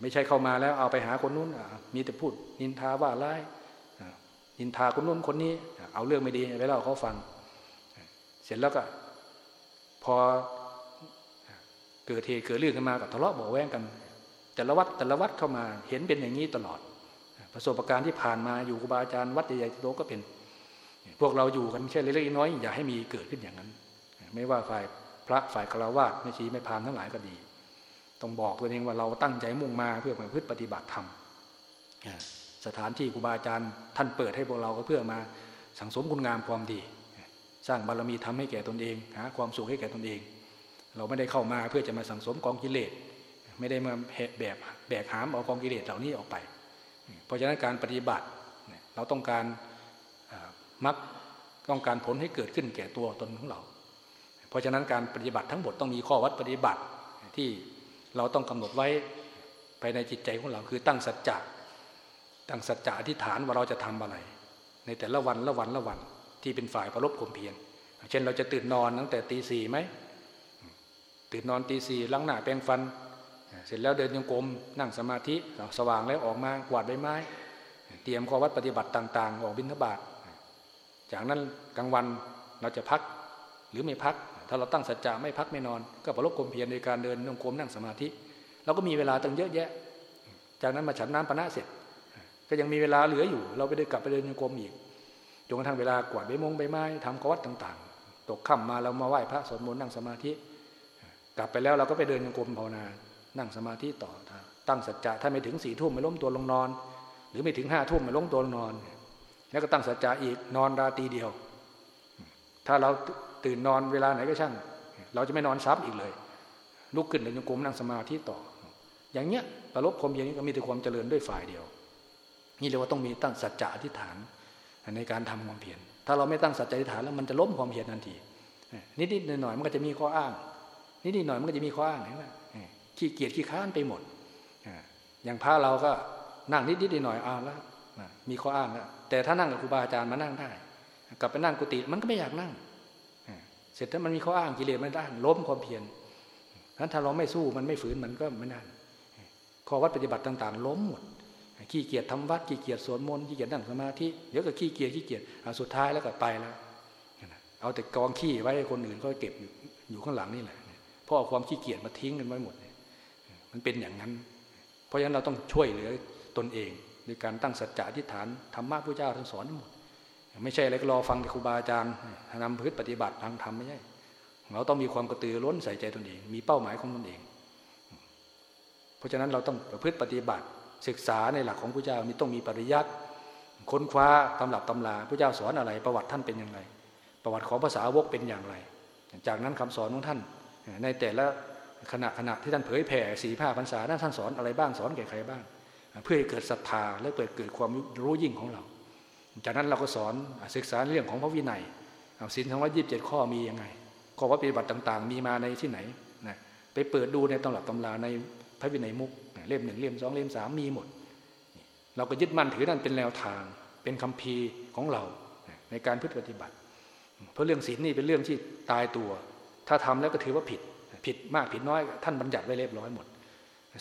ไม่ใช่เข้ามาแล้วเอาไปหาคนนู้นมีแต่พูดนินทาว่าร้ายนินทาคนนู้นคนนี้ เอาเรื่องไม่ดีไปเล่าเขาฟัง เสร็จแล้วก็ พอเกิดเหตุเกิดเรื่องขึ้นมากับทะเลาะเบาแว้งกัน แต่ละวัดแต่ละวัดเข้ามาเห็นเป็นอย่างนี้ตลอด ประสบการณ์ที่ผ่านมาอยู่ครูบาอาจารย์วัดใหญ่ๆโตก็เป็น พวกเราอยู่กันแค่เล็กๆน้อยๆอย่าให้มีเกิดขึ้นอย่างนั้น ไม่ว่าฝ่ายพระฝ่ายฆราวาสไม่ชีไม่พานทั้งหลายก็ดี ต้องบอกตัวเองว่าเราตั้งใจมุ่งมาเพื่อมาพึ่ปฏิบัติธรรมสถานที่ครูบาอาจารย์ท่านเปิดให้พวกเราก็เพื่อมาสังสมคุณงามความดี สร้างบารมีทำให้แก่ตนเองหาความสุขให้แก่ตนเอง เราไม่ได้เข้ามาเพื่อจะมาสังสมกองกิเลสไม่ได้มาแบบแบกหามเอากองกิเลสเหล่านี้ออกไป เพราะฉะนั้นการปฏิบัติเราต้องการมักต้องการผลให้เกิดขึ้นแก่ตัวตนของเรา เพราะฉะนั้นการปฏิบัติทั้งหมดต้องมีข้อวัดปฏิบัติที่ เราต้องกำหนดไว้ภายในจิตใจของเราคือตั้งสัจจะตั้งสัจจะอธิษฐานว่าเราจะทำอะไร ในแต่ละวันละวันละวันที่เป็นฝ่ายประลบข่มเพียรเช่นเราจะตื่นนอนตั้งแต่ตีสี่ไหมตื่นนอนตีสี่ล้างหน้าแปรงฟัน เสร็จแล้วเดินโยงกลมนั่งสมาธิสว่างแล้วออกมากวาดใบไม้ เตรียมข้อวัดปฏิบัติต่าง ๆ ออกบิณฑบาตจากนั้นกลางวันเราจะพักหรือไม่พัก ถ้าเราตั้งสัจจะไม่พักไม่นอน ก็ประลบกลมเพียรในการเดินโยงกลมนั่งสมาธิเราก็มีเวลาตั้งเยอะแยะ จากนั้นมาฉันน้ำปนะเสร็จ ก็ยังมีเวลาเหลืออยู่ เราไปเดินกลับไปเดินโยงกลมอีกจนกระทั่งเวลากวาดใบมงใบไม้ทำข้อวัดต่างๆ ตกค่ำมาเรามาไหว้พระสวดมนต์นั่งสมาธิ กลับไปแล้วเราก็ไปเดินโยงกลมภาวนา นั่งสมาธิต่อ ตั้งสัจจะถ้าไม่ถึงสี่ทุ่มไม่ล้มตัวลงนอน หรือไม่ถึงห้าทุ่มไม่ล้มตัวลงนอน แล้วก็ตั้งสัจจะอีกนอนราตรีเดียว ถ้าเรา ตื่นนอนเวลาไหนก็ช่าง เราจะไม่นอนซ้ำอีกเลย ลุกขึ้นเดินโยงกลมนั่งสมาธิต่อ อย่างเงี้ยประลบคมอย่างนี้ก็มีแต่ความเจริญด้วยฝ่ายเดียว นี่เรียกว่าต้องมีตั้งสัจจะอธิษฐานในการทำความเพียรถ้าเราไม่ตั้งสัจจะอธิษฐานแล้วมันจะล้มความเพียรทันทีนิดๆหน่อยๆมันก็จะมีข้ออ้าง นิดๆหน่อยมันก็จะมีข้ออ้างเห็นไหมขี้เกียจขี้ค้านไปหมดอย่างพระเราก็นั่งนิดๆหน่อยๆอ้าวแล้วมีข้ออ้างแล้วแต่ถ้านั่งกับครูบาอาจารย์มานั่งได้ กลับไปนั่งกุฏิมันก็ไม่อยากนั่ง เสร็จถ้ามันมีข้ออ้างกิเลสมันด้ล้มความเพียรนั้นถ้าเราไม่สู้มันไม่ฝืนมันก็ไม่ได้ข้อวัดปฏิบัติต่าง ๆ ล้มหมดขี้เกียจทำวัดขี้เกียจสวดมนต์ขี้เกียจนั่งสมาธิเดี๋ยวก็ขี้เกียจขี้เกียจสุดท้ายแล้วก็ไปแล้วเอาแต่กองขี้ไว้ให้คนอื่นก็เก็บอยู่ข้างหลังนี่แหละเพราะเอาความขี้เกียจมาทิ้งกันไว้หมดมันเป็นอย่างนั้น เพราะฉะนั้นเราต้องช่วยเหลือตนเองในการตั้งสัจจะอธิษฐานธรรมะพระเจ้าท่านสอนหมด ไม่ใช่อะไรก็รอฟังครูบาอาจารย์นำพืชปฏิบัติทางธรรมไม่ใช่เราต้องมีความกระตือร้นใส่ใจตนเอง มีเป้าหมายของตนเอง เพราะฉะนั้นเราต้องประพฤติปฏิบัติศึกษาในหลักของพระเจ้านี่ต้องมีปริยัติค้นคว้าตำรับตำราพระเจ้าสอนอะไร ประวัติท่านเป็นอย่างไร ประวัติของภาษาวกเป็นอย่างไร จากนั้นคำสอนของท่าน ในแต่ละขณะขณะที่ท่านเผยแผ่สีผ้าพรรษานั้นท่านสอนอะไรบ้างสอนแก่ใครบ้าง เพื่อให้เกิดศรัทธาและเกิดเกิดความรู้ยิ่งของเรา จากนั้นเราก็สอนศึกษาเรื่องของพระวินัยเอาสินทั้งร้อยี่สิบเจ็ดข้อมียังไงข้อวัดปฏิบัติต่าง ๆ มีมาในที่ไหนนะไปเปิดดูในตำรับตำราในพระวินัยมุกเล่มหนึ่งเล่มสองเล่มสามมีหมด เราก็ยึดมั่นถือนั่นเป็นแนวทาง เป็นคำพีของเราในการพฤติปฏิบัติ เพราะเรื่องศีลนี่เป็นเรื่องที่ตายตัว ถ้าทำแล้วก็ถือว่าผิดผิดมากผิดน้อย ท่านบัญญัติไว้เรียบร้อยหมด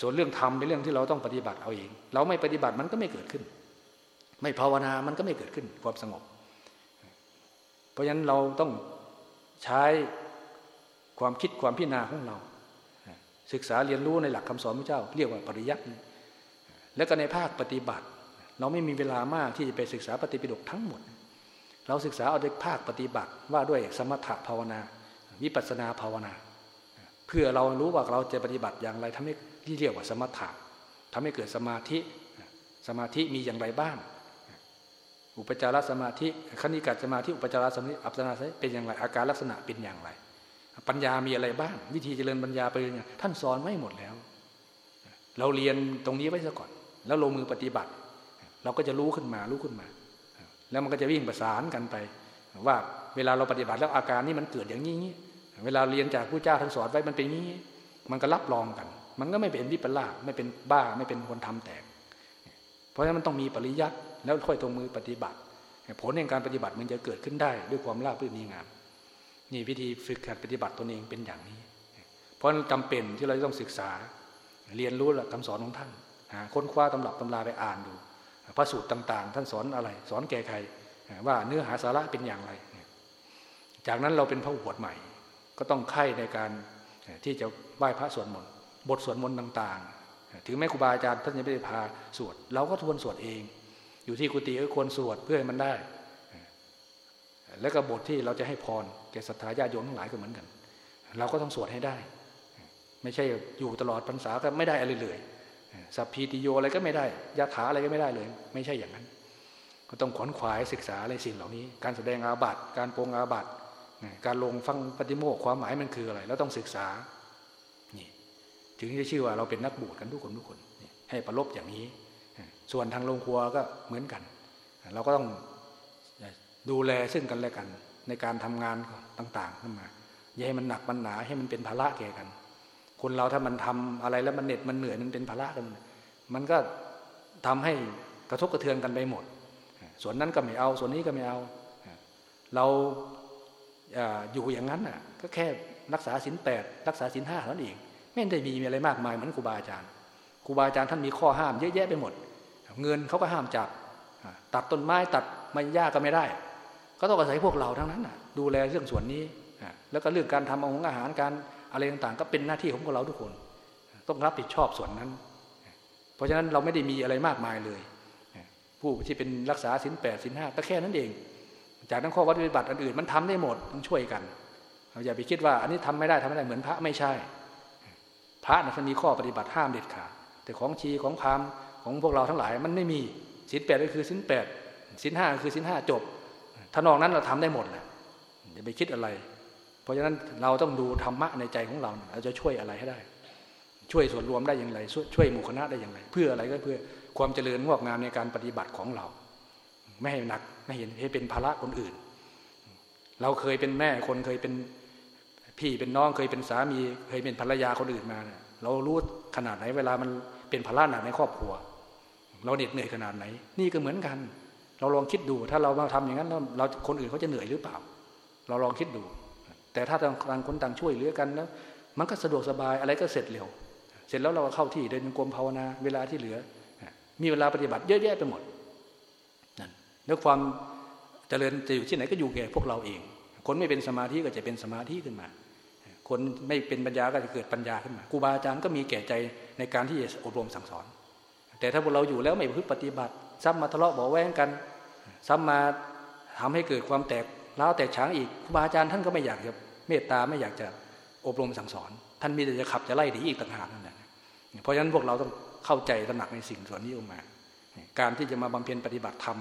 ส่วนเรื่องทำเป็นเรื่องที่เราต้องปฏิบัติเอาเอง เราไม่ปฏิบัติมันก็ไม่เกิดขึ้น ไม่ภาวนามันก็ไม่เกิดขึ้นความสงบ เพราะฉะนั้นเราต้องใช้ความคิดความพิจารณาของเรา ศึกษาเรียนรู้ในหลักคำสอนพระเจ้า เรียกว่าปริยัติแล้วก็ในภาคปฏิบัติ เราไม่มีเวลามากที่จะไปศึกษาปฏิปิฎกทั้งหมด เราศึกษาเอาในภาคปฏิบัติว่าด้วยสมถะภาวนา วิปัสนาภาวนา เพื่อเรารู้ว่าเราจะปฏิบัติอย่างไรทำให้ที่เรียกว่าสมถะทำให้เกิดสมาธิสมาธิมีอย่างไรบ้าง อุปจารสมาธิคณิกาสมาธิอุปจารสมาธิอัปสนาเป็นอย่างไร อาการลักษณะเป็นอย่างไร ปัญญามีอะไรบ้าง วิธีเจริญปัญญาไปเนี่ยท่านสอนไม่หมดแล้ว เราเรียนตรงนี้ไว้ซะก่อน แล้วลงมือปฏิบัติ เราก็จะรู้ขึ้นมารู้ขึ้นมา แล้วมันก็จะวิ่งประสานกันไป ว่าเวลาเราปฏิบัติแล้วอาการนี้มันเกิดอย่างนี้ เวลาเรียนจากผู้เจ้าท่านสอนไว้มันเป็นนี้ มันก็รับรองกัน มันก็ไม่เป็นวิปลาสไม่เป็นบ้าไม่เป็นคนทำแตก เพราะฉะนั้นมันต้องมีปริยัติ แล้วค่อยตรงมือปฏิบัติ ผลในการปฏิบัติมันจะเกิดขึ้นได้ด้วยความราบรื่นดีงามนี่วิธีฝึกหัดปฏิบัติตนเองเป็นอย่างนี้ เพราะจำเป็นที่เราต้องศึกษาเรียนรู้หลักคำสอนของท่านค้นคว้าตำรับตำราไปอ่านดูพระสูตรต่าง ๆ ท่านสอนอะไร สอนแก่ใคร ว่าเนื้อหาสาระเป็นอย่างไร จากนั้นเราเป็นพระบวชใหม่ ก็ต้องไข่ในการที่จะไหว้พระสวดมนต์บทสวดมนต์ต่าง ๆ ถึงแม้ครูบาอาจารย์ท่านจะไม่ได้พาสวดเราก็ทวนสวดเอง อยู่ที่กุฏิก็ควรสวดเพื่อให้มันได้ แล้วก็บทที่เราจะให้พรแก่ศรัทธาญาติโยมทั้งหลายก็เหมือนกัน เราก็ต้องสวดให้ได้ ไม่ใช่อยู่ตลอดพรรษาก็ไม่ได้อะไรเลยสัพพีติโยอะไรก็ไม่ได้ยาถาอะไรก็ไม่ได้เลย ไม่ใช่อย่างนั้น ก็ต้องขวนขวายศึกษาอะไรสิ่งเหล่านี้ การแสดงอาบัติการโปรงอาบัติการลงฟังปฏิโมกความหมายมันคืออะไร แล้วต้องศึกษานี่ถึงจะชื่อว่าเราเป็นนักบวชกันทุกคนทุกคนให้ประลบอย่างนี้ ส่วนทางโรงครัวก็เหมือนกัน เราก็ต้องดูแลซึ่งกันและกัน ในการทำงานต่างๆขึ้นมาอย่าให้มันหนักมันหนาให้มันเป็นภาระแก่กัน คนเราถ้ามันทำอะไรแล้วมันเหน็ดมันเหนื่อยมันเป็นภาระกัน มันก็ทำให้กระทบกระเทือนกันไปหมด ส่วนนั้นก็ไม่เอา ส่วนนี้ก็ไม่เอา เราอยู่อย่างนั้นน่ะก็แค่รักษาศีลแปดรักษาศีลห้าเท่านั้นเองไม่ได้มีอะไรมากมายเหมือนครูบาอาจารย์ครูบาอาจารย์ท่านมีข้อห้ามเยอะแยะไปหมด เงินเขาก็ห้ามจับตัดต้นไม้ตัดไม้หญ้าก็ไม่ได้ ก็ต้องอาศัยพวกเราทั้งนั้นน่ะดูแลเรื่องส่วนนี้ แล้วก็เรื่องการทำอาหารอาหารการอะไรต่างๆ ก็เป็นหน้าที่ของพวกเราทุกคน ต้องรับผิดชอบส่วนนั้น เพราะฉะนั้นเราไม่ได้มีอะไรมากมายเลย ผู้ที่เป็นรักษาศีลแปดศีลห้าก็แค่นั้นเอง จากนั้นข้อวัดปฏิบัติอันอื่นมันทำได้หมดต้องช่วยกันอย่าไปคิดว่าอันนี้ทำไม่ได้ทำไม่ได้เหมือนพระไม่ใช่ พระนะมันมีข้อปฏิบัติห้ามเด็ดขาดแต่ของชีของพาม ของพวกเราทั้งหลายมันไม่มีศีลแปดก็คือศีลแปดศีลห้าก็คือศีลห้าจบถ้านอกนั้นเราทำได้หมดแหละอย่าไปคิดอะไร เพราะฉะนั้นเราต้องดูธรรมะในใจของเราเราจะช่วยอะไรให้ได้ ช่วยส่วนรวมได้อย่างไร ช่วยหมู่คณะได้อย่างไร เพื่ออะไรก็เพื่อความเจริญงอกงามในการปฏิบัติของเรา ไม่ให้หนักไม่เห็นให้เป็นภาระคนอื่น เราเคยเป็นแม่คนเคยเป็นพี่เป็นน้องเคยเป็นสามีเคยเป็นภรรยาคนอื่นมา เรารู้ขนาดไหนเวลามันเป็นภาระหนักในครอบครัว เราเหน็ดเหนื่อยขนาดไหน นี่ก็เหมือนกัน เราลองคิดดู ถ้าเรามาทำอย่างนั้นเราคนอื่นเขาจะเหนื่อยหรือเปล่า เราลองคิดดู แต่ถ้าต่างคนต่างช่วยเหลือกันแล้วมันก็สะดวกสบายอะไรก็เสร็จเร็ว เสร็จแล้วเราก็เข้าที่เดินกรมภาวนาเวลาที่เหลือ มีเวลาปฏิบัติเยอะแยะไปหมดนั่นแล้วความเจริญจะอยู่ที่ไหนก็อยู่แก่พวกเราเอง คนไม่เป็นสมาธิก็จะเป็นสมาธิขึ้นมา คนไม่เป็นปัญญาก็จะเกิดปัญญาขึ้นมาครูบาอาจารย์ก็มีแก่ใจในการที่จะอบรมสั่งสอน แต่ถ้าพวกเราอยู่แล้วไม่พึ่งปฏิบัติ ซ้ำมาทะเลาะเบาแวงกัน ซ้ำมาทำให้เกิดความแตกเล้าแตกฉางอีกครูบาอาจารย์ท่านก็ไม่อยากจะเมตตาไม่อยากจะอบรมสั่งสอน ท่านมีแต่จะขับจะไล่ดีอีกต่างหากนั่นแหละเพราะฉะนั้นพวกเราต้องเข้าใจตระหนักในสิ่งส่วนนี้ออกมา การที่จะมาบำเพ็ญปฏิบัติธรรม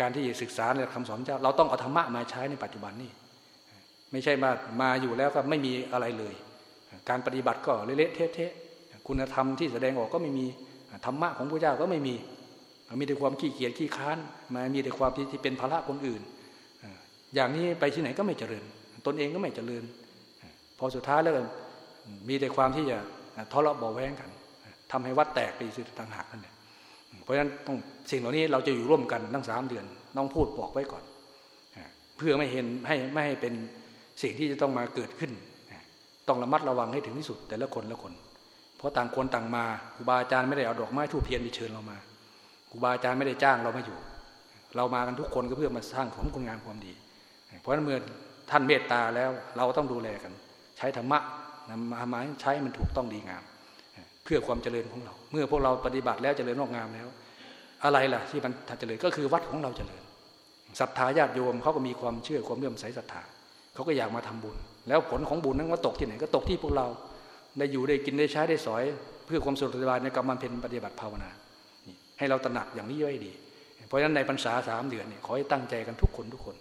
การที่ศึกษาในคำสอนเจ้า เราต้องเอาธรรมะมาใช้ในปัจจุบันนี้ไม่ใช่มามาอยู่แล้วก็ไม่มีอะไรเลย การปฏิบัติก็เละเทะคุณธรรมที่แสดงออกก็ไม่มี ธรรมะของพระเจ้าก็ไม่มีมีแต่ความขี้เกียจขี้ค้านมามีแต่ความที่เป็นภาระคนอื่น อย่างนี้ไปที่ไหนก็ไม่เจริญ ตนเองก็ไม่เจริญ พอสุดท้ายแล้วมีแต่ความที่จะทะเลาะเบาแวงกันทำให้วัดแตกไปสุดต่างหากนั่นแหละเพราะฉะนั้นต้องสิ่งเหล่านี้เราจะอยู่ร่วมกันทั้งสามเดือนต้องพูดบอกไว้ก่อน เพื่อไม่เห็นให้ไม่ให้เป็นสิ่งที่จะต้องมาเกิดขึ้น ต้องระมัดระวังให้ถึงที่สุดแต่ละคนละคน ราะต่างคนต่างมาครูบาอาจารย์ไม่ได้เอาดอกไม้ทูบเทียนไปเชิญเรามาครูบาอาจารย์ไม่ได้จ้างเรามาอยู่ เรามากันทุกคนก็เพื่อมาสร้างของคุณงานความดี เพราะนั้นเมื่อท่านเมตตาแล้วเราต้องดูแลกัน ใช้ธรรมะนำมาหมายใช้มันถูกต้องดีงาม เพื่อความเจริญของเรา เมื่อพวกเราปฏิบัติแล้วเจริญงอกงามแล้ว อะไรล่ะที่มันเจริญก็คือวัดของเราเจริญศรัทธาญาติโยมเขาก็มีความเชื่อความเลื่อมใสศรัทธาเขาก็อยากมาทำบุญ แล้วผลของบุญนั้นว่าตกที่ไหนก็ตกที่พวกเรา ได้อยู่ได้กินได้ใช้ได้สอย เพื่อความสุขสบายในกรรมเพนปฏิบัติภาวนาให้เราตระหนักอย่างนี้ไว้ดี เพราะฉะนั้นในพรรษาสามเดือนเนี่ยขอให้ตั้งใจกันทุกคนทุกคน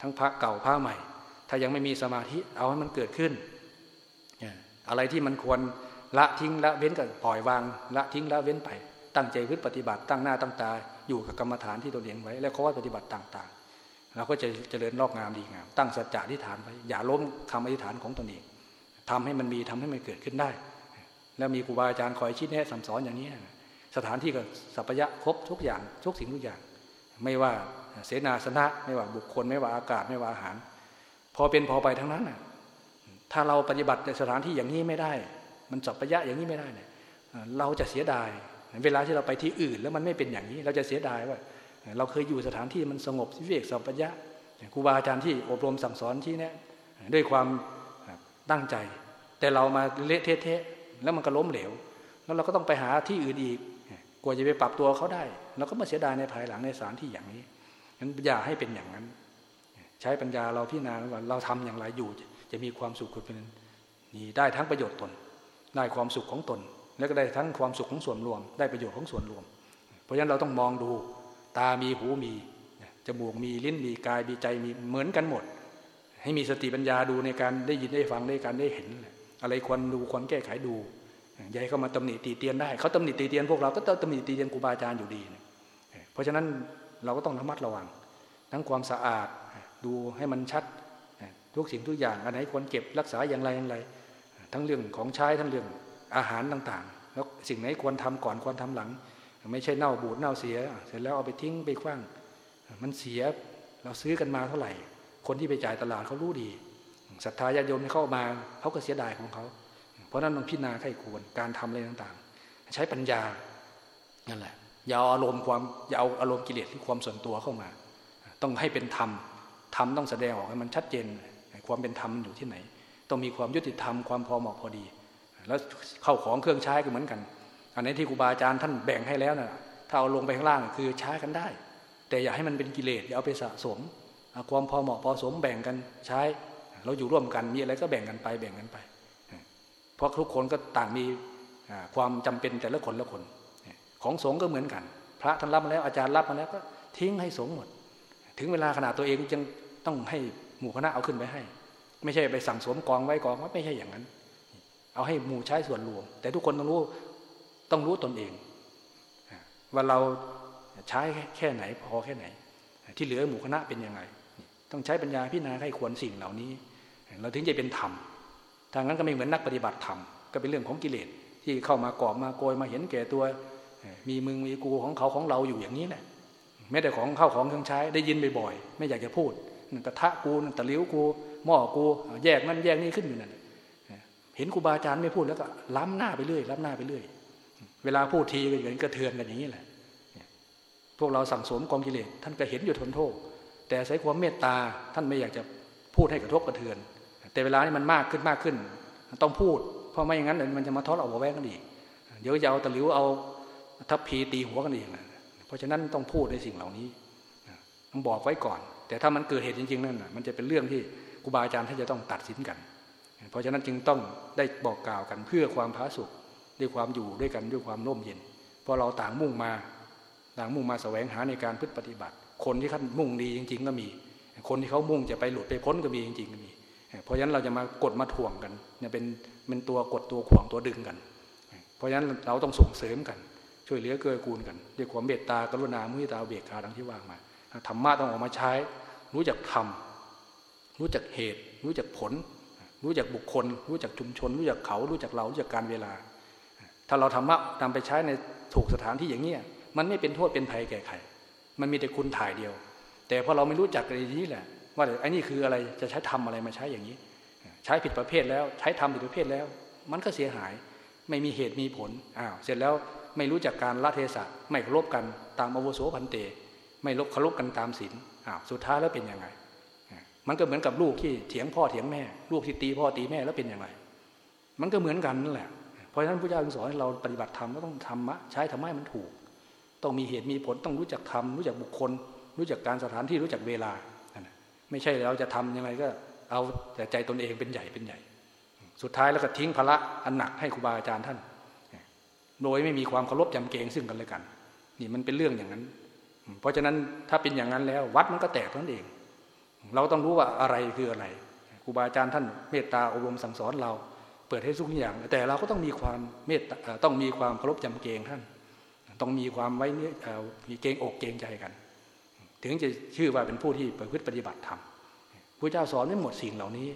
ทั้งพระเก่าพระใหม่ ถ้ายังไม่มีสมาธิเอาให้มันเกิดขึ้น อะไรที่มันควรละทิ้งละเว้นก็ปล่อยวางละทิ้งละเว้นไป ตั้งใจพึ่งปฏิบัติตั้งหน้าตั้งตาอยู่กับกรรมฐานที่ตัวเองไว้ แล้วเขาว่าปฏิบัติต่างๆเราก็จะเจริญรอกงามดีงาม ตั้งสัจจะที่ฐานไว้อย่าล้มคำอธิษฐานของตนเอง ทำให้มันมีทำให้มันเกิดขึ้นได้ แล้วมีครูบาอาจารย์คอยชี้แนะสั่งสอนอย่างนี้ สถานที่ก็สัพยะครบทุกอย่างทุกสิ่งทุกอย่าง ไม่ว่าเสนาสนะไม่ว่าบุคคลไม่ว่าอากาศไม่ว่าอาหาร พอเป็นพอไปทั้งนั้นถ้าเราปฏิบัติในสถานที่อย่างนี้ไม่ได้ มันสัพยะอย่างนี้ไม่ได้เนี่ยเราจะเสียดาย เวลาที่เราไปที่อื่นแล้วมันไม่เป็นอย่างนี้ เราจะเสียดายว่า เราเคยอยู่สถานที่มันสงบสิเวกสัพยะครูบาอาจารย์ที่อบรมสั่งสอนที่เนี่ยด้วยความ ตั้งใจ แต่เรามาเละเทะแล้วมันก็ล้มเหลว แล้วเราก็ต้องไปหาที่อื่นอีกกว่าจะไปปรับตัวเขาได้เราก็มาเสียดายในภายหลังในสารที่อย่างนี้งั้นอย่าให้เป็นอย่างนั้น ใช้ปัญญาเราพิจารณาว่าเราทำอย่างไรอยู่ จะมีความสุขเป็นนี่ได้ทั้งประโยชน์ตน ได้ความสุขของตน แล้วก็ได้ทั้งความสุขของส่วนรวม ได้ประโยชน์ของส่วนรวม เพราะฉะนั้นเราต้องมองดู ตามีหูมีจมูกมีลิ้นมีกายมีใจมีเหมือนกันหมด ให้มีสติปัญญาดูในการได้ยินได้ฟังได้การได้เห็น อะไรควรดูควรแก้ไขดูอย่าให้เขามาตำหนิตีเตียนได้เขาตำหนิตีเตียนพวกเราก็ต้องตำหนิตีเตียนครูบาอาจารย์อยู่ดี เพราะฉะนั้นเราก็ต้องระมัดระวัง ทั้งความสะอาดดูให้มันชัดทุกสิ่งทุกอย่างอันไหนควรเก็บรักษาอย่างไรอย่างไร ทั้งเรื่องของใช้ทั้งเรื่องอาหารต่างๆ แล้วสิ่งไหนควรทำก่อนควรทำหลัง ไม่ใช่เน่าบูดเน่าเสีย เสร็จแล้วเอาไปทิ้งไปคว้าง มันเสียเราซื้อกันมาเท่าไหร่ คนที่ไปจ่ายตลาดเขารู้ดีศรัทธาญาติโยมที่เข้ามาเขาก็เสียดายของเขา เพราะนั้นต้องพิจารณาใครควรการทำอะไรต่างๆ ใช้ปัญญานั่นแหละอย่าเอาอารมณ์ความอย่าเอาอารมณ์กิเลสที่ความส่วนตัวเข้ามา ต้องให้เป็นธรรมธรรมต้องแสดงออกให้มันชัดเจนความเป็นธรรมอยู่ที่ไหน ต้องมีความยุติธรรมความพอเหมาะพอดี แล้วเข้าของเครื่องใช้ก็เหมือนกัน อันนี้ที่ครูบาอาจารย์ท่านแบ่งให้แล้วนะ่ะถ้าเอาลงไปข้างล่างคือใช้กันได้ แต่อย่าให้มันเป็นกิเลสอย่าเอาไปสะสม ความพอเหมาะพอสมแบ่งกันใช้ เราอยู่ร่วมกันมีอะไรก็แบ่งกันไปแบ่งกันไป เพราะทุกคนก็ต่างมีความจำเป็นแต่ละคนละคน ของสงฆ์ก็เหมือนกัน พระท่านรับมาแล้วอาจารย์รับมาแล้วก็ทิ้งให้สงฆ์หมด ถึงเวลาขนาดตัวเองยังต้องให้หมู่คณะเอาขึ้นไปให้ ไม่ใช่ไปสั่งสมกองไว้กองว่าไม่ใช่อย่างนั้น เอาให้หมู่ใช้ส่วนรวม แต่ทุกคนต้องรู้ต้องรู้ตนเองว่าเราใช้แค่ไหนพอแค่ไหน ที่เหลือหมู่คณะเป็นยังไง ต้องใช้ปัญญาพิจารณาให้ควรสิ่งเหล่านี้ เราถึงจะเป็นธรรมทางนั้นก็ไม่เหมือนนักปฏิบัติธรรมก็เป็นเรื่องของกิเลสที่เข้ามากอบมาโกยมาเห็นแก่ตัว มีมึงมีกูของเขาของเราอยู่อย่างนี้แหละไม่แต่ของเข้าของเครื่องใช้ได้ยินบ่อยๆไม่อยากจะพูดกระทะกูตะลิ้วกู หม้อกู แยกนั่นแยกนี่ขึ้นอยู่นั่นเห็นครูบาอาจารย์ไม่พูดแล้วก็ล้ำหน้าไปเรื่อยล้ำหน้าไปเรื่อย เวลาพูดทีก็อย่างกระเทือนกันอย่างนี้แหละพวกเราสั่งสมกองกิเลสท่านก็เห็นอยู่ทนโทษ แต่ใช้ความเมตตาท่านไม่อยากจะพูดให้กระทบกระเทือน แต่เวลานี้มันมากขึ้นมากขึ้น ต้องพูด เพราะไม่อย่างนั้นมันจะมาทอดเอาหัวแวงกันอีกเดี๋ยวจะเอาตะหลิวเอาทัพพีตีหัวกันอีกเพราะฉะนั้นต้องพูดในสิ่งเหล่านี้ต้องบอกไว้ก่อน แต่ถ้ามันเกิดเหตุจริง ๆ นั่นมันจะเป็นเรื่องที่ครูบาอาจารย์ท่านจะต้องตัดสินกัน เพราะฉะนั้นจึงต้องได้บอกกล่าวกันเพื่อความพาสุขด้วยความอยู่ด้วยกันด้วยความร่มเย็นเพราะเราต่างมุ่งมาต่างมุ่งมาแสวงหาในการพึ่งปฏิบัติ คนที่เขามุ่งดีจริง ๆ ก็มี คนที่เขามุ่งจะไปหลุดไปพ้นก็มีจริง ๆ ก็มี เพราะฉะนั้นเราจะมากดมาถ่วงกันเนี่ยเป็นเป็นตัวกดตัวขวางตัวดึงกัน เพราะฉะนั้นเราต้องส่งเสริมกัน ช่วยเหลือเกื้อกูลกันด้วยความเมตตากรุณามุทิตาเบียกขาดังที่ว่ามาธรรมะต้องออกมาใช้ รู้จักทำรู้จักเหตุ รู้จักผล รู้จักบุคคล รู้จักชุมชน รู้จักเขา รู้จักเรารู้จักการเวลา ถ้าเราธรรมะนำไปใช้ในถูกสถานที่อย่างนี้มันไม่เป็นโทษเป็นภัยแก่ใคร มันมีแต่คุณถ่ายเดียว แต่พอเราไม่รู้จักอะไรนี้แหละ ว่าไอ้นี่คืออะไรจะใช้ทำอะไรมาใช้อย่างนี้ ใช้ผิดประเภทแล้ว ใช้ทำผิดประเภทแล้ว มันก็เสียหาย ไม่มีเหตุมีผลอ้าวเสร็จแล้วไม่รู้จักการละเทศะไม่เคารพกันตามอวโสพันเต ไม่ลบเคารพกันตามศีลอ้าวสุดท้ายแล้วเป็นยังไง มันก็เหมือนกับลูกที่เถียงพ่อเถียงแม่ ลูกที่ตีพ่อตีแม่แล้วเป็นยังไง มันก็เหมือนกันนั่นแหละเพราะฉะนั้นพระเจ้าสอนให้เราปฏิบัติธรรมก็ต้องทำมะใช้ทำให้มันถูก ต้องมีเหตุมีผลต้องรู้จักทำรู้จักบุคคล รู้จักการสถานที่รู้จักเวลา ไม่ใช่เราจะทำยังไงก็เอาแต่ใจตนเองเป็นใหญ่เป็นใหญ่ สุดท้ายแล้วก็ทิ้งภาระอันหนักให้ครูบาอาจารย์ท่าน โดยไม่มีความเคารพจำเกรงซึ่งกันและกัน นี่มันเป็นเรื่องอย่างนั้น เพราะฉะนั้นถ้าเป็นอย่างนั้นแล้ว วัดมันก็แตกนั่นเอง เราต้องรู้ว่าอะไรคืออะไรครูบาอาจารย์ท่านเมตตาอบรมสั่งสอนเรา เปิดให้ทุกอย่าง แต่เราก็ต้องมีความเมตตาต้องมีความเคารพจำเกรงท่าน ต้องมีความไว้เนื้อมีเกงอกเกงใจกัน ถึงจะชื่อว่าเป็นผู้ที่ประพฤติปฏิบัติธรรมพระเจ้าสอนไม่หมดสิ่งเหล่านี้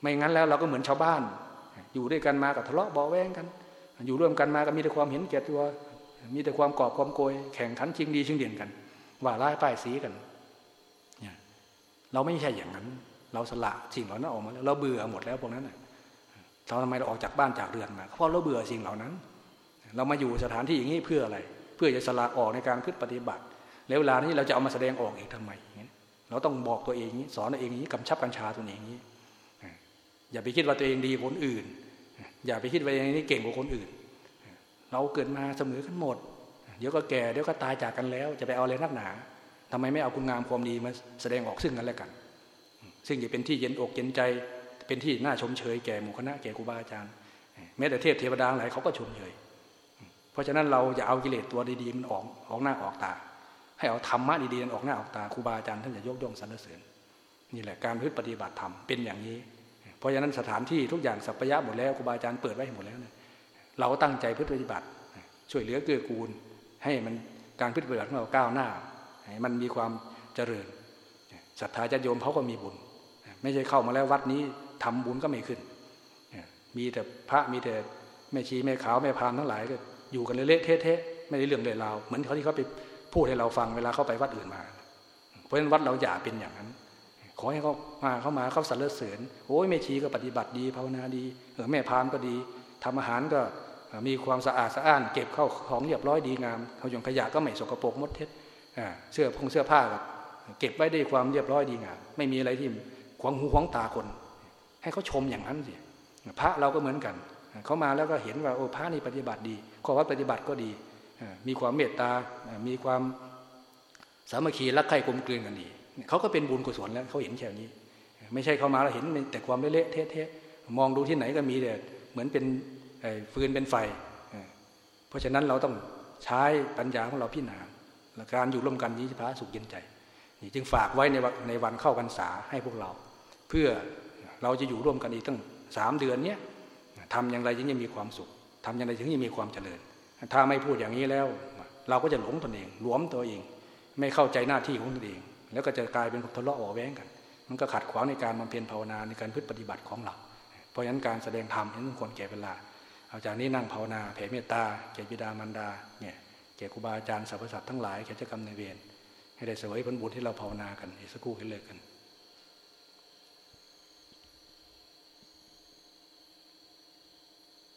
ไม่งั้นแล้วเราก็เหมือนชาวบ้าน อยู่ด้วยกันมากับทะเลาะเบาแวงกัน อยู่ร่วมกันมาก็มีแต่ความเห็นแก่ตัว มีแต่ความกอบความโกย แข่งขันชิงดีชิงเด่นกัน ว่าร้ายป้ายสีกันเราไม่ใช่อย่างนั้น เราสละสิ่งเหล่านั้นออกมาแล้วเราเบื่อหมดแล้วพวกนั้นเราทำไมเราออกจากบ้านจากเรือนมาเพราะเราเบื่อสิ่งเหล่านั้น เรามาอยู่สถานที่อย่างนี้เพื่ออะไร เพื่อจะสละออกในการพึ่งปฏิบัติ แล้วเวลานี้เราจะเอามาแสดงออกอีกทำไมเราต้องบอกตัวเองนี้สอนตัวเองนี้กำชับกัญชาตัวเองนี้ อย่าไปคิดว่าตัวเองดีคนอื่น อย่าไปคิดว่าตัวเองนี่เก่งกว่าคนอื่น เราเกิดมาเสมอกันหมด เดี๋ยวก็แก่เดี๋ยวก็ตายจากกันแล้ว จะไปเอาอะไรนักหนาทำไมไม่เอาคุณงามความดีมาแสดงออกซึ่งกันและกัน ซึ่งจะเป็นที่เย็นอกเย็นใจ เป็นที่น่าชมเชยแก่หมู่คณะแก่ครูบาอาจารย์ แม้แต่เทพเทวดาหลายเขาก็ชมเชย ราะฉะนั้นเราอย่าเอากิเลสตัวดีๆมันออกออกหน้าออกตา ให้เอาธรรมะดีๆมันออกหน้าออกตาครูบาอาจารย์ท่านจะยกย่องสรรเสริญนี่แหละการพึ่ปฏิบัติธรรมเป็นอย่างนี้ เพราะฉะนั้นสถานที่ทุกอย่างสัพยะหมดแล้วครูบาอาจารย์เปิดไว้หมดแล้วเนี่ยเราตั้งใจพึ่ปฏิบัติ ช่วยเหลือเกื้อกูล ให้มันการพึ่ปฏิบัติของเราก้าวหน้าให้มันมีความเจริญศรัทธาญาติโยมเขาก็มีบุญ ไม่ใช่เข้ามาแล้ววัดนี้ทำบุญก็ไม่ขึ้น มีแต่พระมีแต่แม่ชีแม่ขาวแม่พามทั้งหลายก็ อยู่กันเละเทะๆไม่ได้เรื่องเลยราวเหมือนเขาที่เขาไปพูดให้เราฟังเวลาเขาไปวัดอื่นมา เพราะฉะนั้นวัดเราอย่าเป็นอย่างนั้น ขอให้เขามาเข้ามาเขาสรรเสริญโอ้ยแม่ชีก็ปฏิบัติดีภาวนาดีเออแม่พามก็ดีทำอาหารก็มีความสะอาดสะอ้าน เก็บเข้าของเรียบร้อยดีงามเขาอย่างขยะก็ไม่สกปรกมดเท็ดเสื้อพงเสื้อผ้าก็เก็บไว้ด้วยความเรียบร้อยดีงามไม่มีอะไรที่ขวางหูขวางตาคน ให้เขาชมอย่างนั้นสิพระเราก็เหมือนกันเขามาแล้วก็เห็นว่าโอ้พระนี่ปฏิบัติดี ข้อวัดปฏิบัติก็ดี มีความเมตตา มีความสามัคคีรักใคร่กลมกลืนกันดีเขาก็เป็นบุญกุศลแล้วเขาเห็นแค่นี้ ไม่ใช่เขามาแล้วเห็นแต่ความเละเทะๆมองดูที่ไหนก็มีแต่เหมือนเป็นฟืนเป็นไฟ เพราะฉะนั้นเราต้องใช้ปัญญาของเราพิจารณาการอยู่ร่วมกันนี้จะพาสุขเย็นใจนี่จึงฝากไว้ในในวันเข้าพรรษาให้พวกเรา เพื่อเราจะอยู่ร่วมกันอีกตั้งสามเดือนเนี้ยทำอย่างไรจึงจะมีความสุข ทำอย่างไรถึงจะมีความเจริญ ถ้าไม่พูดอย่างนี้แล้ว เราก็จะหลงตนเอง หลวมตัวเอง ไม่เข้าใจหน้าที่ของตนเอง แล้วก็จะกลายเป็นทะเลาะออกแว้งกัน มันก็ขัดขวางในการบำเพ็ญภาวนาในการพึ่ปฏิบัติของเรา เพราะฉะนั้นการแสดงธรรมนั้นควรแก่เวลา เอาจากนี้นั่งภาวนาแผ่เมตตาแก่บิดามารดาเนี่ยแก่ครูบาอาจารย์สรรพสัตว์ทั้งหลายแก่เจ้ากรรมนายเวรให้ได้เสวยผลบุญที่เราภาวนากันอีกสักครู่ให้เลิกกัน